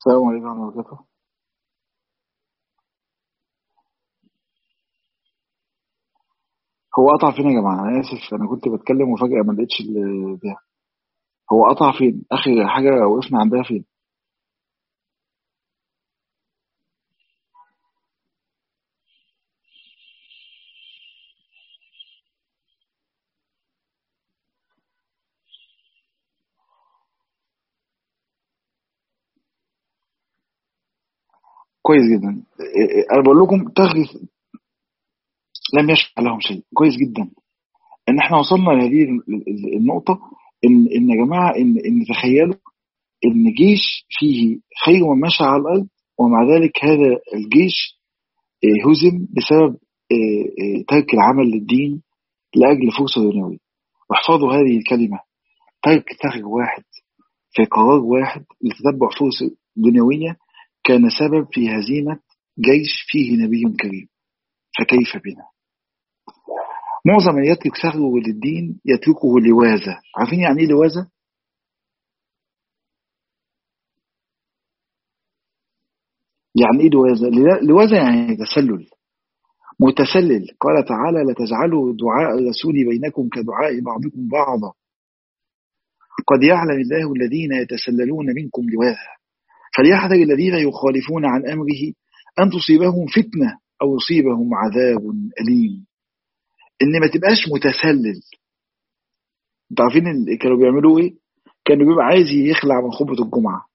السلام عليكم ورحمة الله هو قطع فين يا جماعة؟ أنا آسف أنا كنت بتكلم وفجأة ما لقيتش البتاع هو قطع فين؟ آخر حاجة وقفنا عندها فين؟ كويس جدا. أنا بقول لكم تغريف لم يشفع لهم شيء. كويس جدا. إن إحنا وصلنا لهذه النقطة ان إن يا جماعة ان إن تخيلوا إن جيش فيه خير مشى على الأرض ومع ذلك هذا الجيش هزم بسبب ترك العمل للدين لأجل فرصة دنيوية. واحفظوا هذه الكلمة. ترك ثغر واحد في قرار واحد لتتبع فرصة دنيوية كان سبب في هزيمة جيش فيه نبي كريم. فكيف بنا؟ معظم من يترك ثغره للدين يتركه لوازة. عارفين يعني إيه لوازة؟ يعني إيه لوازة؟ لوازة يعني تسلل. متسلل. قال تعالى لا تجعلوا دعاء الرسول بينكم كدعاء بعضكم بعضا. قد يعلم الله الذين يتسللون منكم لواذا فليحذر الذين يخالفون عن أمره أن تصيبهم فتنة أو يصيبهم عذاب أليم. إن ما تبقاش متسلل. أنتوا عارفين كانوا بيعملوا إيه؟ كانوا بيبقى عايز يخلع من خطبة الجمعة.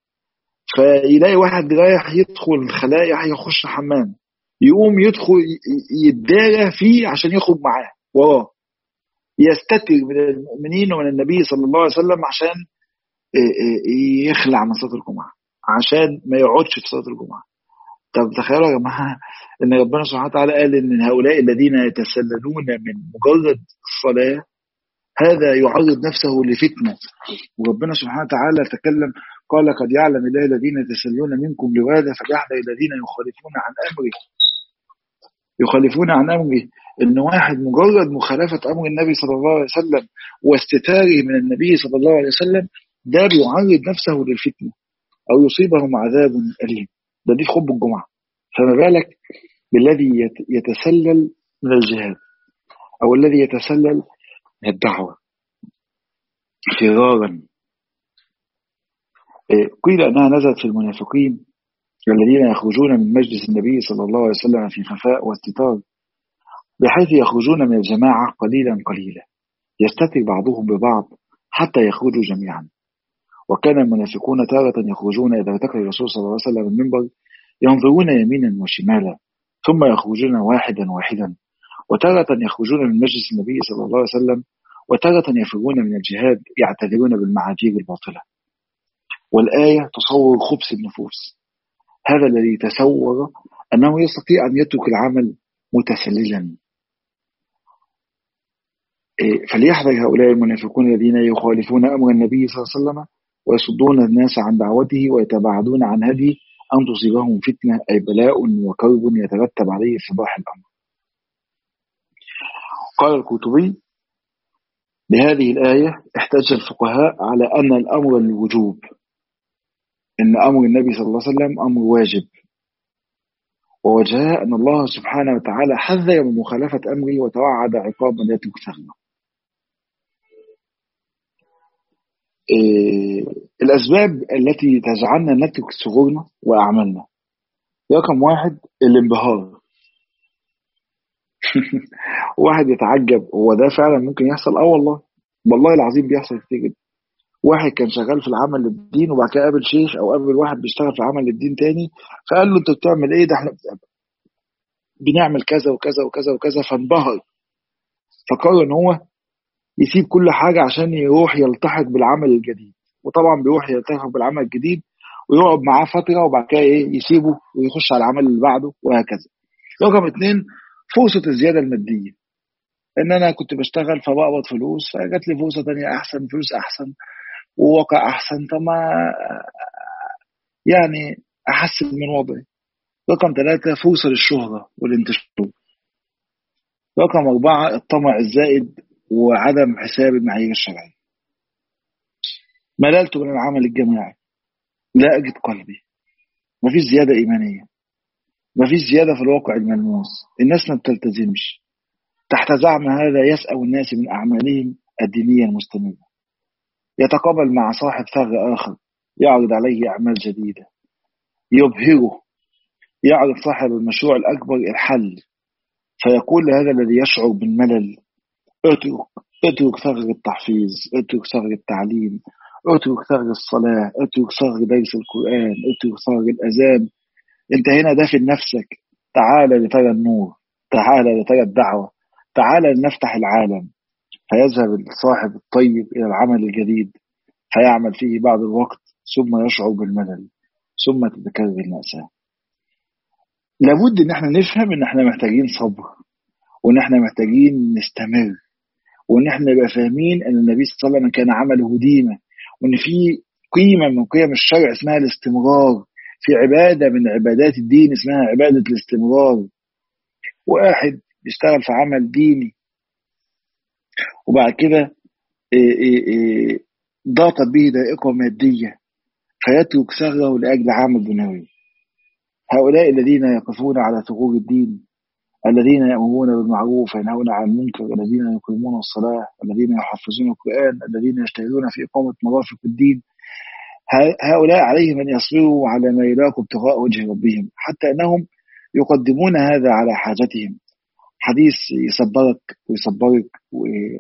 فيلاقي واحد رايح يدخل الخلايا يخش حمام. يقوم يدخل يتدارى فيه عشان يخرج معاه وراه. يستتر من المؤمنين ومن النبي صلى الله عليه وسلم عشان يخلع من صلاة الجمعة. عشان ما يقعدش في صلاة الجمعة. طب تخيلوا يا جماعة إن ربنا سبحانه وتعالى قال إن هؤلاء الذين يتسللون من مجرد الصلاة هذا يعرض نفسه لفتنة. وربنا سبحانه وتعالى تكلم قال قد يعلم الله الذين يتسللون منكم لواذا فليحذر الذين يخالفون عن أمره. يخالفون عن أمره. إن واحد مجرد مخالفة أمر النبي صلى الله عليه وسلم واستتاره من النبي صلى الله عليه وسلم ده بيعرض نفسه للفتنة. أو يصيبهم عذاب أليم. ده دي خطبة الجمعة. فما بالك بالذي يتسلل من الجهاد أو الذي يتسلل من الدعوة. فرارا قيل أنها نزلت في المنافقين الذين يخرجون من مجلس النبي صلى الله عليه وسلم في خفاء واستتار بحيث يخرجون من الجماعة قليلا قليلا. يستتر بعضهم ببعض حتى يخرجوا جميعا. وكان المنافقون تارة يخرجون إذا ذكر الرسول صلى الله عليه وسلم المنبر ينظرون يمينا وشمالا ثم يخرجون واحدا واحدا وتارة يخرجون من مجلس النبي صلى الله عليه وسلم وتارة يفرون من الجهاد يعتذرون بالمعاجير الباطلة. والآية تصور خبث النفوس. هذا الذي تصور أنه يستطيع أن يترك العمل متسللا. إيه، فليحذر هؤلاء المنافقون الذين يخالفون أمر النبي صلى الله عليه وسلم ويصدون الناس عن دعوته ويتباعدون عن هدي أن تصيبهم فتنة أي بلاء وكرب يترتب عليه صباح الأمر. قال القرطبي بهذه الآية احتج الفقهاء على أن الأمر الوجوب إن أمر النبي صلى الله عليه وسلم أمر واجب. ووجهها أن الله سبحانه وتعالى حذر من مخالفة أمره وتوعد عقابا لا إيه الأسباب التي تجعلنا نترك صغورنا وأعمالنا. رقم واحد الانبهار. واحد يتعجب هو ده فعلا ممكن يحصل؟ آه والله. والله العظيم بيحصل كتير جدا. واحد كان شغال في العمل للدين وبعد كده قابل شيخ أو قابل واحد بيشتغل في عمل للدين تاني فقال له أنت بتعمل إيه؟ ده إحنا بنعمل كذا وكذا وكذا وكذا. فانبهر. فقرر إن هو يسيب كل حاجة عشان يروح يلتحق بالعمل الجديد. وطبعا بيروح يلتحق بالعمل الجديد ويقعد معاه فترة وبعد كده إيه يسيبه ويخش على العمل اللي بعده وهكذا. رقم اتنين فرصة الزيادة المادية. إن أنا كنت بشتغل فبقبض فلوس فجات لي فرصة تانية أحسن فلوس أحسن وواقع أحسن فما يعني أحسن من وضعي. رقم ثلاثة فرصة للشهرة والانتشار. رقم أربعة الطمع الزائد وعدم حساب المعايير الشرعية. مللت من العمل الجماعي لا أجد قلبي. مفيش زيادة إيمانية. مفيش زيادة في الواقع الملموس. الناس ما بتلتزمش. تحت زعم هذا يسأل الناس من أعمالهم الدينية المستمرة. يتقابل مع صاحب ثغر آخر. يعرض عليه أعمال جديدة. يبهره. يعرف صاحب المشروع الأكبر الحل. فيقول لهذا الذي يشعر بالملل. اترك أترك ثغر التحفيظ أترك ثغر التعليم أترك ثغر الصلاة أترك ثغر درس القرآن أترك ثغر الأذان. أنت هنا دافن نفسك. تعال لترى النور. تعال لترى الدعوة. تعال لنفتح العالم. فيذهب الصاحب الطيب إلى العمل الجديد. فيعمل فيه بعض الوقت. ثم يشعر بالملل. ثم تتكرر المأساة لابد إن إحنا نفهم إن إحنا محتاجين صبر. وإن إحنا محتاجين نستمر. وان إحنا نبقى فاهمين إن النبي صلى الله عليه وسلم كان عمله ديمة وإن في قيمة من قيم الشرع اسمها الاستمرار في عبادة من عبادات الدين اسمها عبادة الاستمرار. واحد بيشتغل في عمل ديني وبعد كده ضاقت به ضائقة مادية فيترك ثغره لأجل عمل دنيوي. هؤلاء الذين يقفون على ثغور الدين. الذين يأمرون بالمعروف وينهون عن المنكر الذين يقيمون الصلاة الذين يحفظون القرآن الذين يجتهدون في إقامة مرافق الدين. هؤلاء عليهم أن يصبروا على ما يلاقوا ابتغاء وجه ربهم حتى أنهم يقدمون هذا على حاجتهم. حديث يصبرك ويصبرك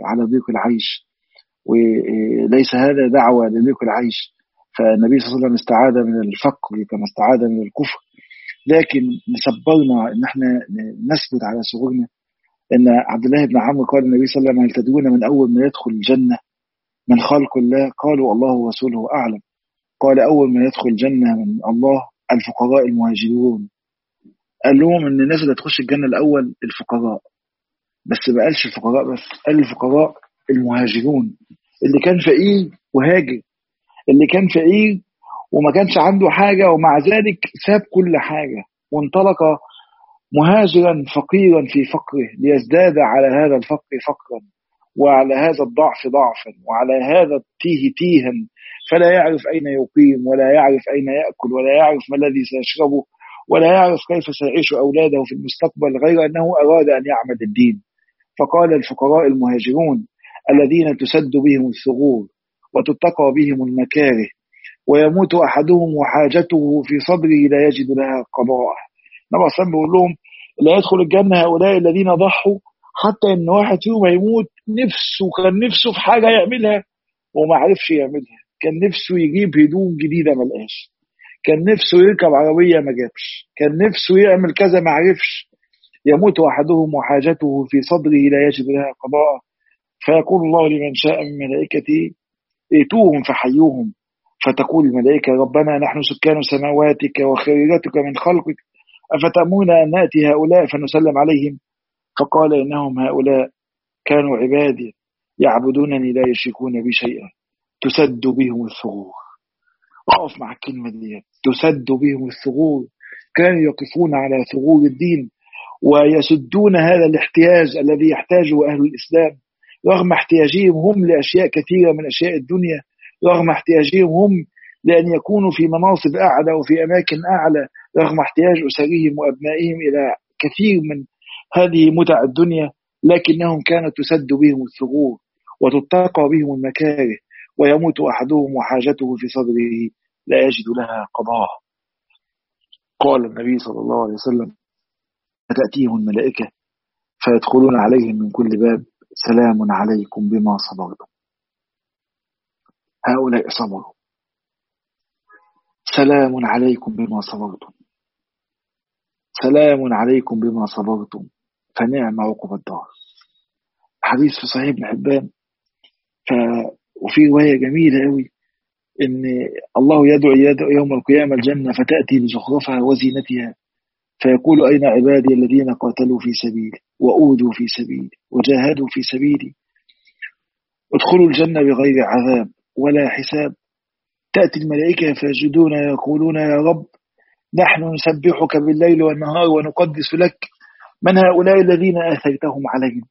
على ضيق العيش وليس هذا دعوة لضيق العيش. فالنبي صلى الله عليه وسلم استعاذ من الفقر كما استعاذ من الكفر. لكن نصبرنا إن إحنا نثبت على صغورنا إن عبد الله بن عمرو قال النبي صلى الله عليه وسلم هل تدرون من أول ما يدخل الجنة من خلق الله قالوا الله ورسوله أعلم. قال أول ما يدخل الجنة من الله الفقراء المهاجرون. قال لهم إن الناس اللي هتخش الجنة الأول الفقراء. بس ما قالش الفقراء بس قال الفقراء المهاجرون. اللي كان فقير وهاجر. اللي كان فقير وما كانش عنده حاجة ومع ذلك ساب كل حاجة وانطلق مهاجرا فقيرا في فقره ليزداد على هذا الفقر فقرا وعلى هذا الضعف ضعفا وعلى هذا التيه تيها فلا يعرف أين يقيم ولا يعرف أين يأكل ولا يعرف ما الذي سيشربه ولا يعرف كيف سيعيش أولاده في المستقبل غير أنه أراد أن يعمد الدين. فقال الفقراء المهاجرون الذين تسد بهم الثغور وتتقى بهم المكاره ويموت أحدهم وحاجته في صدره لا يجد لها قضاء. نبي صلى بيقول لهم لا يدخل الجنة هؤلاء الذين ضحوا حتى إن واحد فيهم هيموت نفسه كان نفسه في حاجة يعملها وما عرفش يعملها. كان نفسه يجيب هدوم جديدة ما لقاش. كان نفسه يركب عربية ما جابش. كان نفسه يعمل كذا ما عرفش. يموت أحدهم وحاجته في صدره لا يجد لها قضاء. فيقول الله لمن شاء من ملائكته ائتوهم فحيوهم. فتقول الملائكة ربنا نحن سكان سماواتك وخيرتك من خلقك أفتأمون أن نأتي هؤلاء فنسلم عليهم؟ فقال إنهم هؤلاء كانوا عبادي يعبدونني لا يشركون بي شيئا. تسد بهم الثغور. أقف مع الكلمة دي. تسد بهم الثغور. كانوا يقفون على ثغور الدين ويسدون هذا الاحتياج الذي يحتاجه أهل الإسلام رغم احتياجهم هم لأشياء كثيرة من أشياء الدنيا. رغم احتياجهم هم لأن يكونوا في مناصب أعلى وفي أماكن أعلى رغم احتياج أسرهم وأبنائهم إلى كثير من هذه متع الدنيا لكنهم كانت تسد بهم الثغور وتتقى بهم المكاره ويموت أحدهم وحاجته في صدره لا يجد لها قضاء. قال النبي صلى الله عليه وسلم فتأتيهم الملائكة فيدخلون عليهم من كل باب سلام عليكم بما صبرتم. هؤلاء صبروا. سلام عليكم بما صبرتم. سلام عليكم بما صبرتم. فنعم عقب الدار. حديث في صحيح ابن حبان ف... وفي رواية جميلة قوي إن الله يدعو, يوم القيامة الجنة فتأتي بزخرفها وزينتها فيقول أين عبادي الذين قاتلوا في سبيلي؟ وأوذوا في سبيلي وجاهدوا في سبيلي. ادخلوا الجنة بغير عذاب. ولا حساب. تأتي الملائكة فيسجدون يقولون يا رب نحن نسبحك بالليل والنهار ونقدس لك من هؤلاء الذين آثرتهم علينا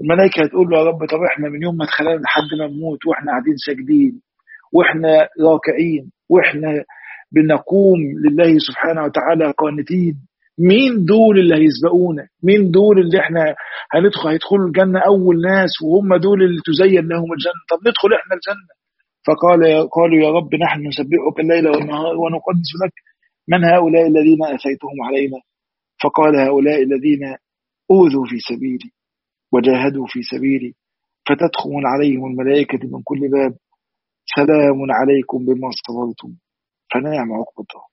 الملائكة تقول له يا رب طب إحنا من يوم ما اتخلقنا لحد ما نموت وإحنا قاعدين ساجدين وإحنا راكعين وإحنا بنقوم لله سبحانه وتعالى قانتين. مين دول اللي هيسبقونا؟ مين دول اللي إحنا هندخل هيدخلوا الجنة أول ناس وهم دول اللي تزين لهم الجنة؟ طب ندخل إحنا الجنة. فقال قالوا يا رب نحن نسبحك الليل والنهار ونقدس لك من هؤلاء الذين أتيتهم علينا. فقال هؤلاء الذين أوذوا في سبيلي وجاهدوا في سبيلي فتدخل عليهم الملائكة من كل باب. سلام عليكم بما صبرتم. فنعم عقبته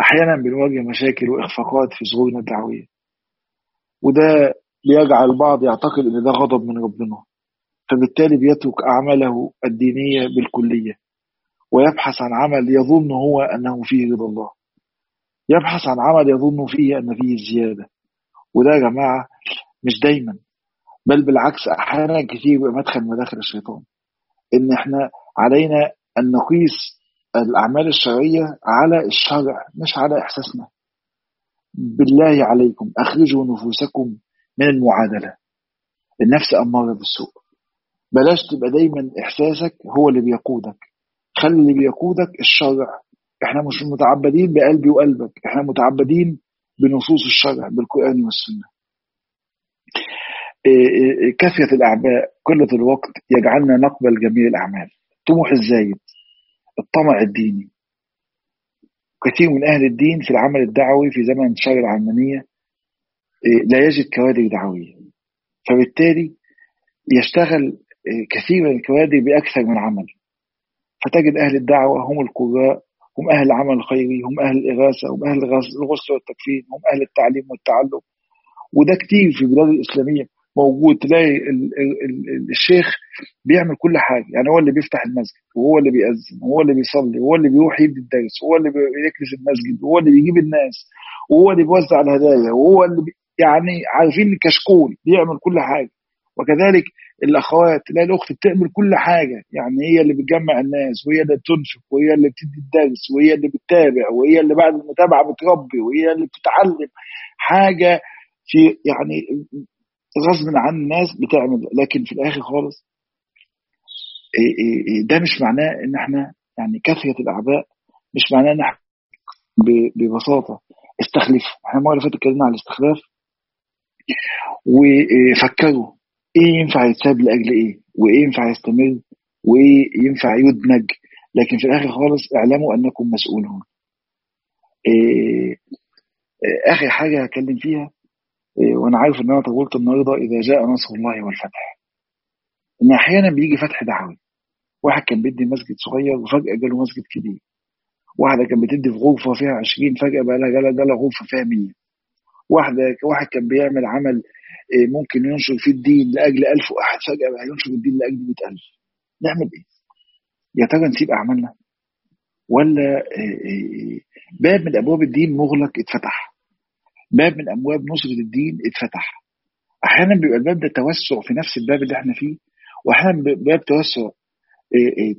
أحيانا بنواجه مشاكل وإخفاقات في ظهورنا الدعوية وده بيجعل البعض يعتقد إن ده غضب من ربنا فبالتالي بيترك أعماله الدينية بالكلية ويبحث عن عمل يظن هو أنه فيه رضا الله. يبحث عن عمل يظن فيه أن فيه زيادة. وده يا جماعة مش دايما بل بالعكس أحيانا كثير بيبقى مدخل مداخل الشيطان. إن إحنا علينا أن نقيس الأعمال الشرعية على الشرع مش على إحساسنا. بالله عليكم أخرجوا نفوسكم من المعادلة. النفس أمارة بالسوء. بلاش تبقى دايما إحساسك هو اللي بيقودك. خلي اللي بيقودك الشرع. إحنا مش متعبدين بقلبي وقلبك إحنا متعبدين بنصوص الشرع بالقرآن والسنة. كثرة الأعباء قلة الوقت يجعلنا نقبل جميع الأعمال. طموح الزايد. الطمع الديني. كثير من أهل الدين في العمل الدعوي في زمن انتشار العلمانية لا يجد كوادر دعوية. فبالتالي يشتغل كثير من الكوادر بأكثر من عمل. فتجد أهل الدعوة هم القراء هم أهل العمل الخيري هم أهل الإغاثة هم أهل الغسل والتكفين هم أهل التعليم والتعلم. وده كتير في البلاد الإسلامية. موجود تلاقي ال ال ال الشيخ بيعمل كل حاجة. يعني هو اللي بيفتح المسجد وهو اللي بيأذن وهو اللي بيصلي وهو اللي بيروح يدي الدرس وهو اللي بيكنس المسجد وهو اللي بيجيب الناس وهو اللي بيوزع الهدايا وهو اللي بي يعني عارفين كشكول بيعمل كل حاجة. وكذلك الأخوات تلاقي الأخت بتعمل كل حاجة. يعني هي اللي بتجمع الناس وهي اللي بتنفق وهي اللي بتدي الدرس وهي اللي بتتابع وهي اللي بعد المتابعة بتربي وهي اللي بتتعلم حاجة في يعني غصب عن الناس بتعمل لكن في الآخر خالص ده مش معناه إن إحنا يعني كثره الأعباء مش معناه إن إحنا ببساطة. استخلفوا إحنا المرة اللي فاتت اتكلمنا على الاستخلاف. وفكروا إيه ينفع يتساب لأجل إيه؟ وإيه ينفع يستمر؟ وإيه ينفع يدمج؟ لكن في الآخر خالص اعلموا أنكم مسؤولون. إيه آخر حاجة هتكلم فيها إيه وأنا عارف إن أنا طولت النهارده إذا جاء نصر الله والفتح. إن أحيانا بيجي فتح دعوي. واحد كان بيدي مسجد صغير وفجأة جاله مسجد كبير. واحدة كانت بتدي في غرفة فيها 20 فجأة بقى لها جالها جالها غرفة فيها 100 واحدة واحد كان بيعمل عمل ممكن ينشر فيه الدين لأجل 1000 واحد فجأة بقى ينشر الدين لأجل 100000 نعمل إيه؟ يا ترى نسيب أعمالنا؟ ولا باب من أبواب الدين مغلق اتفتح. باب من أبواب نصرة الدين اتفتح. أحيانا بيبقى الباب ده توسع في نفس الباب اللي إحنا فيه وأحيانا باب توسع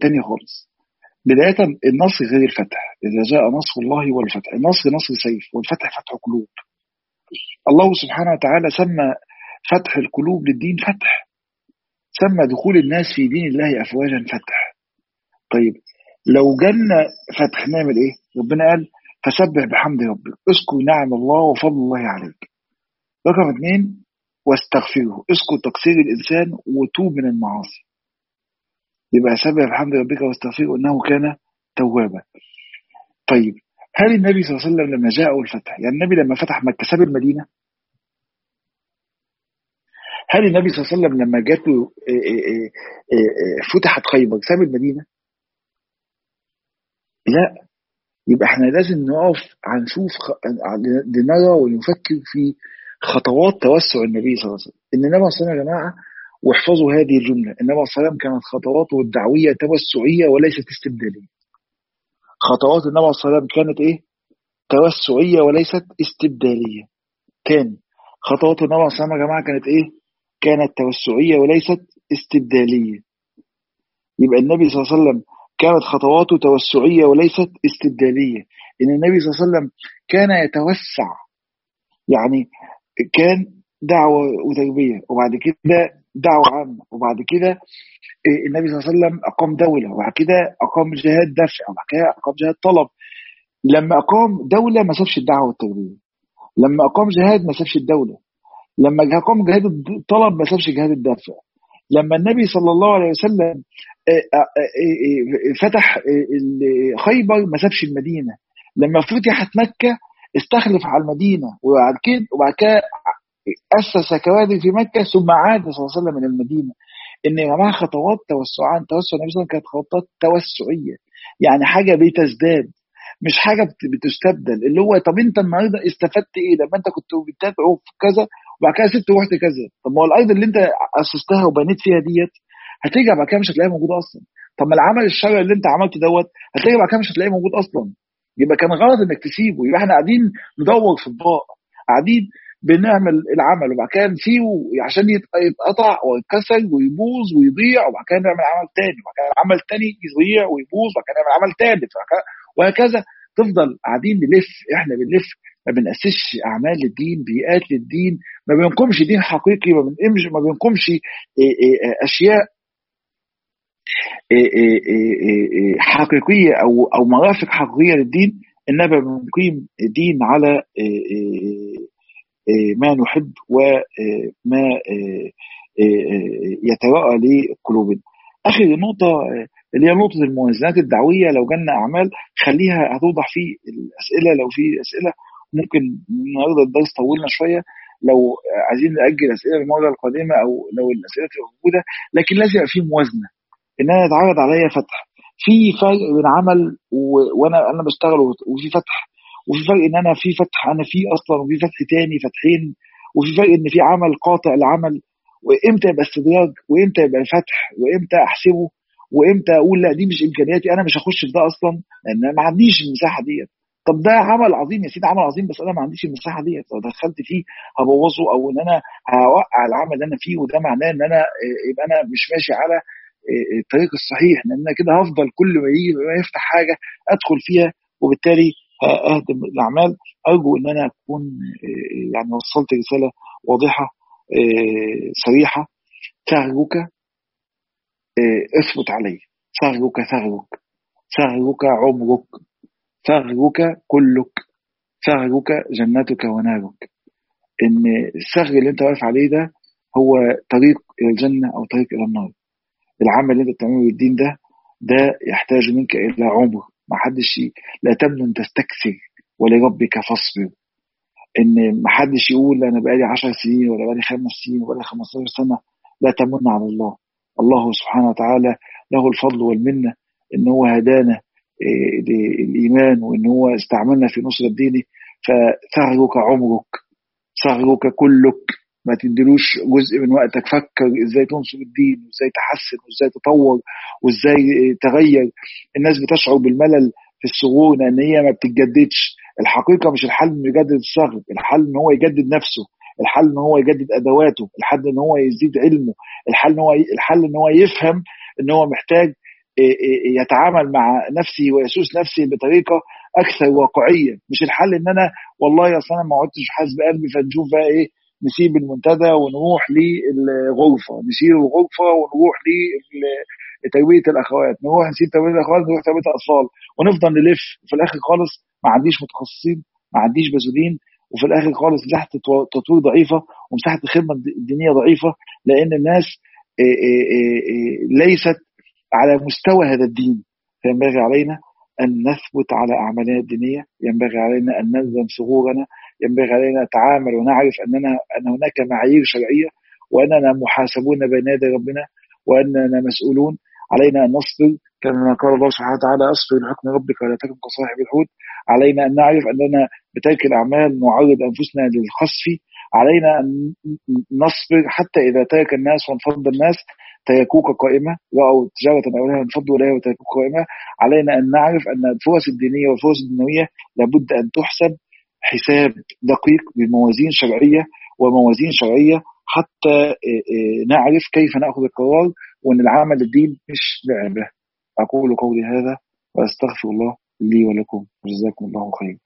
تاني خالص. بداية النصر غير الفتح إذا جاء نصر الله والفتح. النصر نصر سيف والفتح فتح قلوب. الله سبحانه وتعالى سمى فتح القلوب للدين فتح. سمى دخول الناس في دين الله أفواجا فتح. طيب لو جالنا فتح نعمل إيه؟ ربنا قال فسبح بحمد ربك. اذكر نعم الله وفضل الله عليك. رقم اثنين واستغفره. اذكر تقصير الإنسان وتوب من المعاصي. يبقى سبح بحمد ربك واستغفره إنه كان توابا. طيب هل النبي صلى الله عليه وسلم لما جاءه الفتح يعني النبي لما فتح مكة ساب المدينة؟ هل النبي صلى الله عليه وسلم لما جاته فتحت خيبر ساب المدينة؟ لا. يبقى إحنا لازم نقف هنشوف نرى ونفكر في خطوات توسع النبي صلى الله عليه وسلم. إن النبي صلى الله عليه وسلم يا جماعة واحفظوا هذه الجملة. النبي صلى الله عليه وسلم كانت خطواته الدعوية توسعية وليست استبدالية. خطوات النبي صلى الله عليه وسلم كانت إيه؟ توسعية وليست استبدالية. كان خطوات النبي صلى الله عليه وسلم يا جماعة كانت إيه؟ كانت توسعية وليست استبدالية. يبقى النبي صلى الله عليه وسلم كانت خطواته توسعية وليست استبدالية. إن النبي صلى الله عليه وسلم كان يتوسع يعني كان دعوة وتربية وبعد كده دعوة عامة وبعد كده النبي صلى الله عليه وسلم أقام دولة وبعد كده أقام جهاد دفع وبعد كده أقام جهاد طلب. لما أقام دولة ما سابش الدعوة والتربية لما أقام جهاد ما سابش الدولة. لما أقام جهاد الطلب ما سابش جهاد الدفع. لما النبي صلى الله عليه وسلم فتح خيبر ما سابش المدينة. لما فتحت مكة استخلف على المدينة. وبعد كده وبعد كده أسس كوادر في مكة ثم عاد صلى الله عليه وسلم من المدينة. إن يا جماعة خطوات توسعان. توسع النبي صلى الله عليه وسلم كانت خطوات توسعية. يعني حاجة بتزداد مش حاجة بتستبدل. اللي هو طب أنت النهاردة استفدت إيه؟ لما أنت كنت بتدعو في كذا وبعد كده سبت ورحت كذا. طب ما هو الأرض اللي أنت أسستها وبنيت فيها ديت هترجع بعد كده مش هتلاقيها موجودة أصلا. طب ما العمل الشرعي اللي أنت عملته دوت هترجع بعد كده مش هتلاقيه موجود أصلا. يبقى كان غلط إنك تسيبه. يبقى إحنا قاعدين ندور في الضاء قاعدين بنعمل العمل. وبعد كده نسيبه عشان يتقطع ويتكسر ويبوظ ويضيع. وبعد كده نعمل عمل تاني. وبعد كده عمل تاني يضيع ويبوظ. وبعد كده نعمل عمل تالت. وهكذا. تفضل قاعدين نلف. إحنا بنلف. ما بنأسسش أعمال للدين بيئات للدين ما بنقومش دين حقيقي. ما بنقومش ما بنقومش أشياء حقيقية أو أو مرافق حقيقية للدين إنما بنقيم دين على ما نحب وما يتراءى لقلوبنا. اخر نقطة اللي هي نقطة الموازنات الدعوية لو جالنا أعمال خليها هتوضح في الأسئلة. لو في أسئلة ممكن النهارده الدرس طولنا شوية. لو عايزين نأجل أسئلة المره القادمة أو لو الأسئلة موجوده لكن لازم يبقى في موازنة. ان أنا يتعرض عليا فتح. في فرق بين عمل و... وأنا أنا بشتغل وفي فتح. وفي فرق إن أنا في فتح أنا فيه أصلا وفي فتح تاني فتحين وفي فرق إن في عمل قاطع العمل. وإمتى يبقى استدراج؟ وإمتى يبقى فتح؟ وإمتى أحسبه؟ وإمتى أقول لا دي مش إمكانياتي. أنا مش هخش في ده أصلا لأن ما عنديش المساحة ديت. طب ده عمل عظيم يا سيدي عمل عظيم بس أنا ما عنديش المساحة ديت. لو دخلت فيه هبوظه أو إن أنا هوقع العمل اللي أنا فيه وده معناه إن أنا يبقى أنا مش ماشي على الطريق الصحيح لأن أنا كده هفضل كل ما يجي ما يفتح حاجة أدخل فيها وبالتالي اهدم الأعمال أرجو إن أنا أكون يعني وصلت رسالة واضحة صريحة. ثغرك اثبت عليه ثغرك ثغرك. ثغرك عمرك. ثغرك كلك. ثغرك جنتك ونارك. إن الثغر اللي أنت واقف عليه ده هو طريق إلى الجنة أو طريق إلى النار. العمل اللي انت بتعمله بالدين ده ده يحتاج منك إلى عمر. ما حدش لا تمنن تستكثر ولربك فاصبر. إن ما حدش يقول أنا بقالي 10 سنين ولا بقالي خمس سنين ولا 15 سنة لا تمن على الله. الله سبحانه وتعالى له الفضل والمنة إن هو هدانا للإيمان وإن هو استعملنا في نصرة دينه فثغرك عمرك ثغرك كلك. ما تديلوش جزء من وقتك. فكر إزاي تنصر الدين وإزاي تحسن وإزاي تطور وإزاي تغير. الناس بتشعر بالملل في الثغور لأن هي ما بتتجددش. الحقيقة مش الحل انه يجدد الثغر الحل إن هو يجدد نفسه. الحل إن هو يجدد أدواته. الحل إن هو يزيد علمه. الحل إن هو الحل إن هو يفهم إن هو محتاج يتعامل مع نفسه ويسوس نفسه بطريقة أكثر واقعية. مش الحل إن أنا والله أصل أنا ما عدتش حاسس بقلبي فنشوف بقى إيه نسيب المنتدى ونروح للغرفة نسيب الغرفة ونروح لتربيه الأخوات نروح نسيب تربيه الأخوات نروح تربيه الأطفال ونفضل نلف. وفي الآخر خالص ما عنديش متخصصين ما عنديش مسؤولين وفي الآخر خالص مساحة التطوير ضعيفة ومساحة الخدمة الدينية ضعيفة لأن الناس ليست على مستوى هذا الدين. فينبغي علينا أن نثبت على أعمالنا الدينية ينبغي علينا أن نلزم ثغورنا ينبغي علينا نتعامل ونعرف أننا أن هناك معايير شرعية وأننا محاسبون بين يدي ربنا وأننا مسؤولون. علينا أن نصبر. كما قال الله سبحانه وتعالى أصبر لحكم ربك ولا تكن كصاحب الحوت. علينا أن نعرف أننا بترك الأعمال نعرض أنفسنا للخسف. علينا أن نصبر حتى إذا ترك الناس وانفض الناس تركوك قائمة. رأوا تجارة أولها انفضوا إليها وتركوك قائمة. علينا أن نعرف أن الفرص الدينية والفرص الدنيوية لابد أن تحسب. حساب دقيق بموازين شرعية وموازين شرعية حتى نعرف كيف نأخذ القرار وأن العمل الدين مش لعبة. أقول قولي هذا وأستغفر الله لي ولكم. وجزاكم الله خير.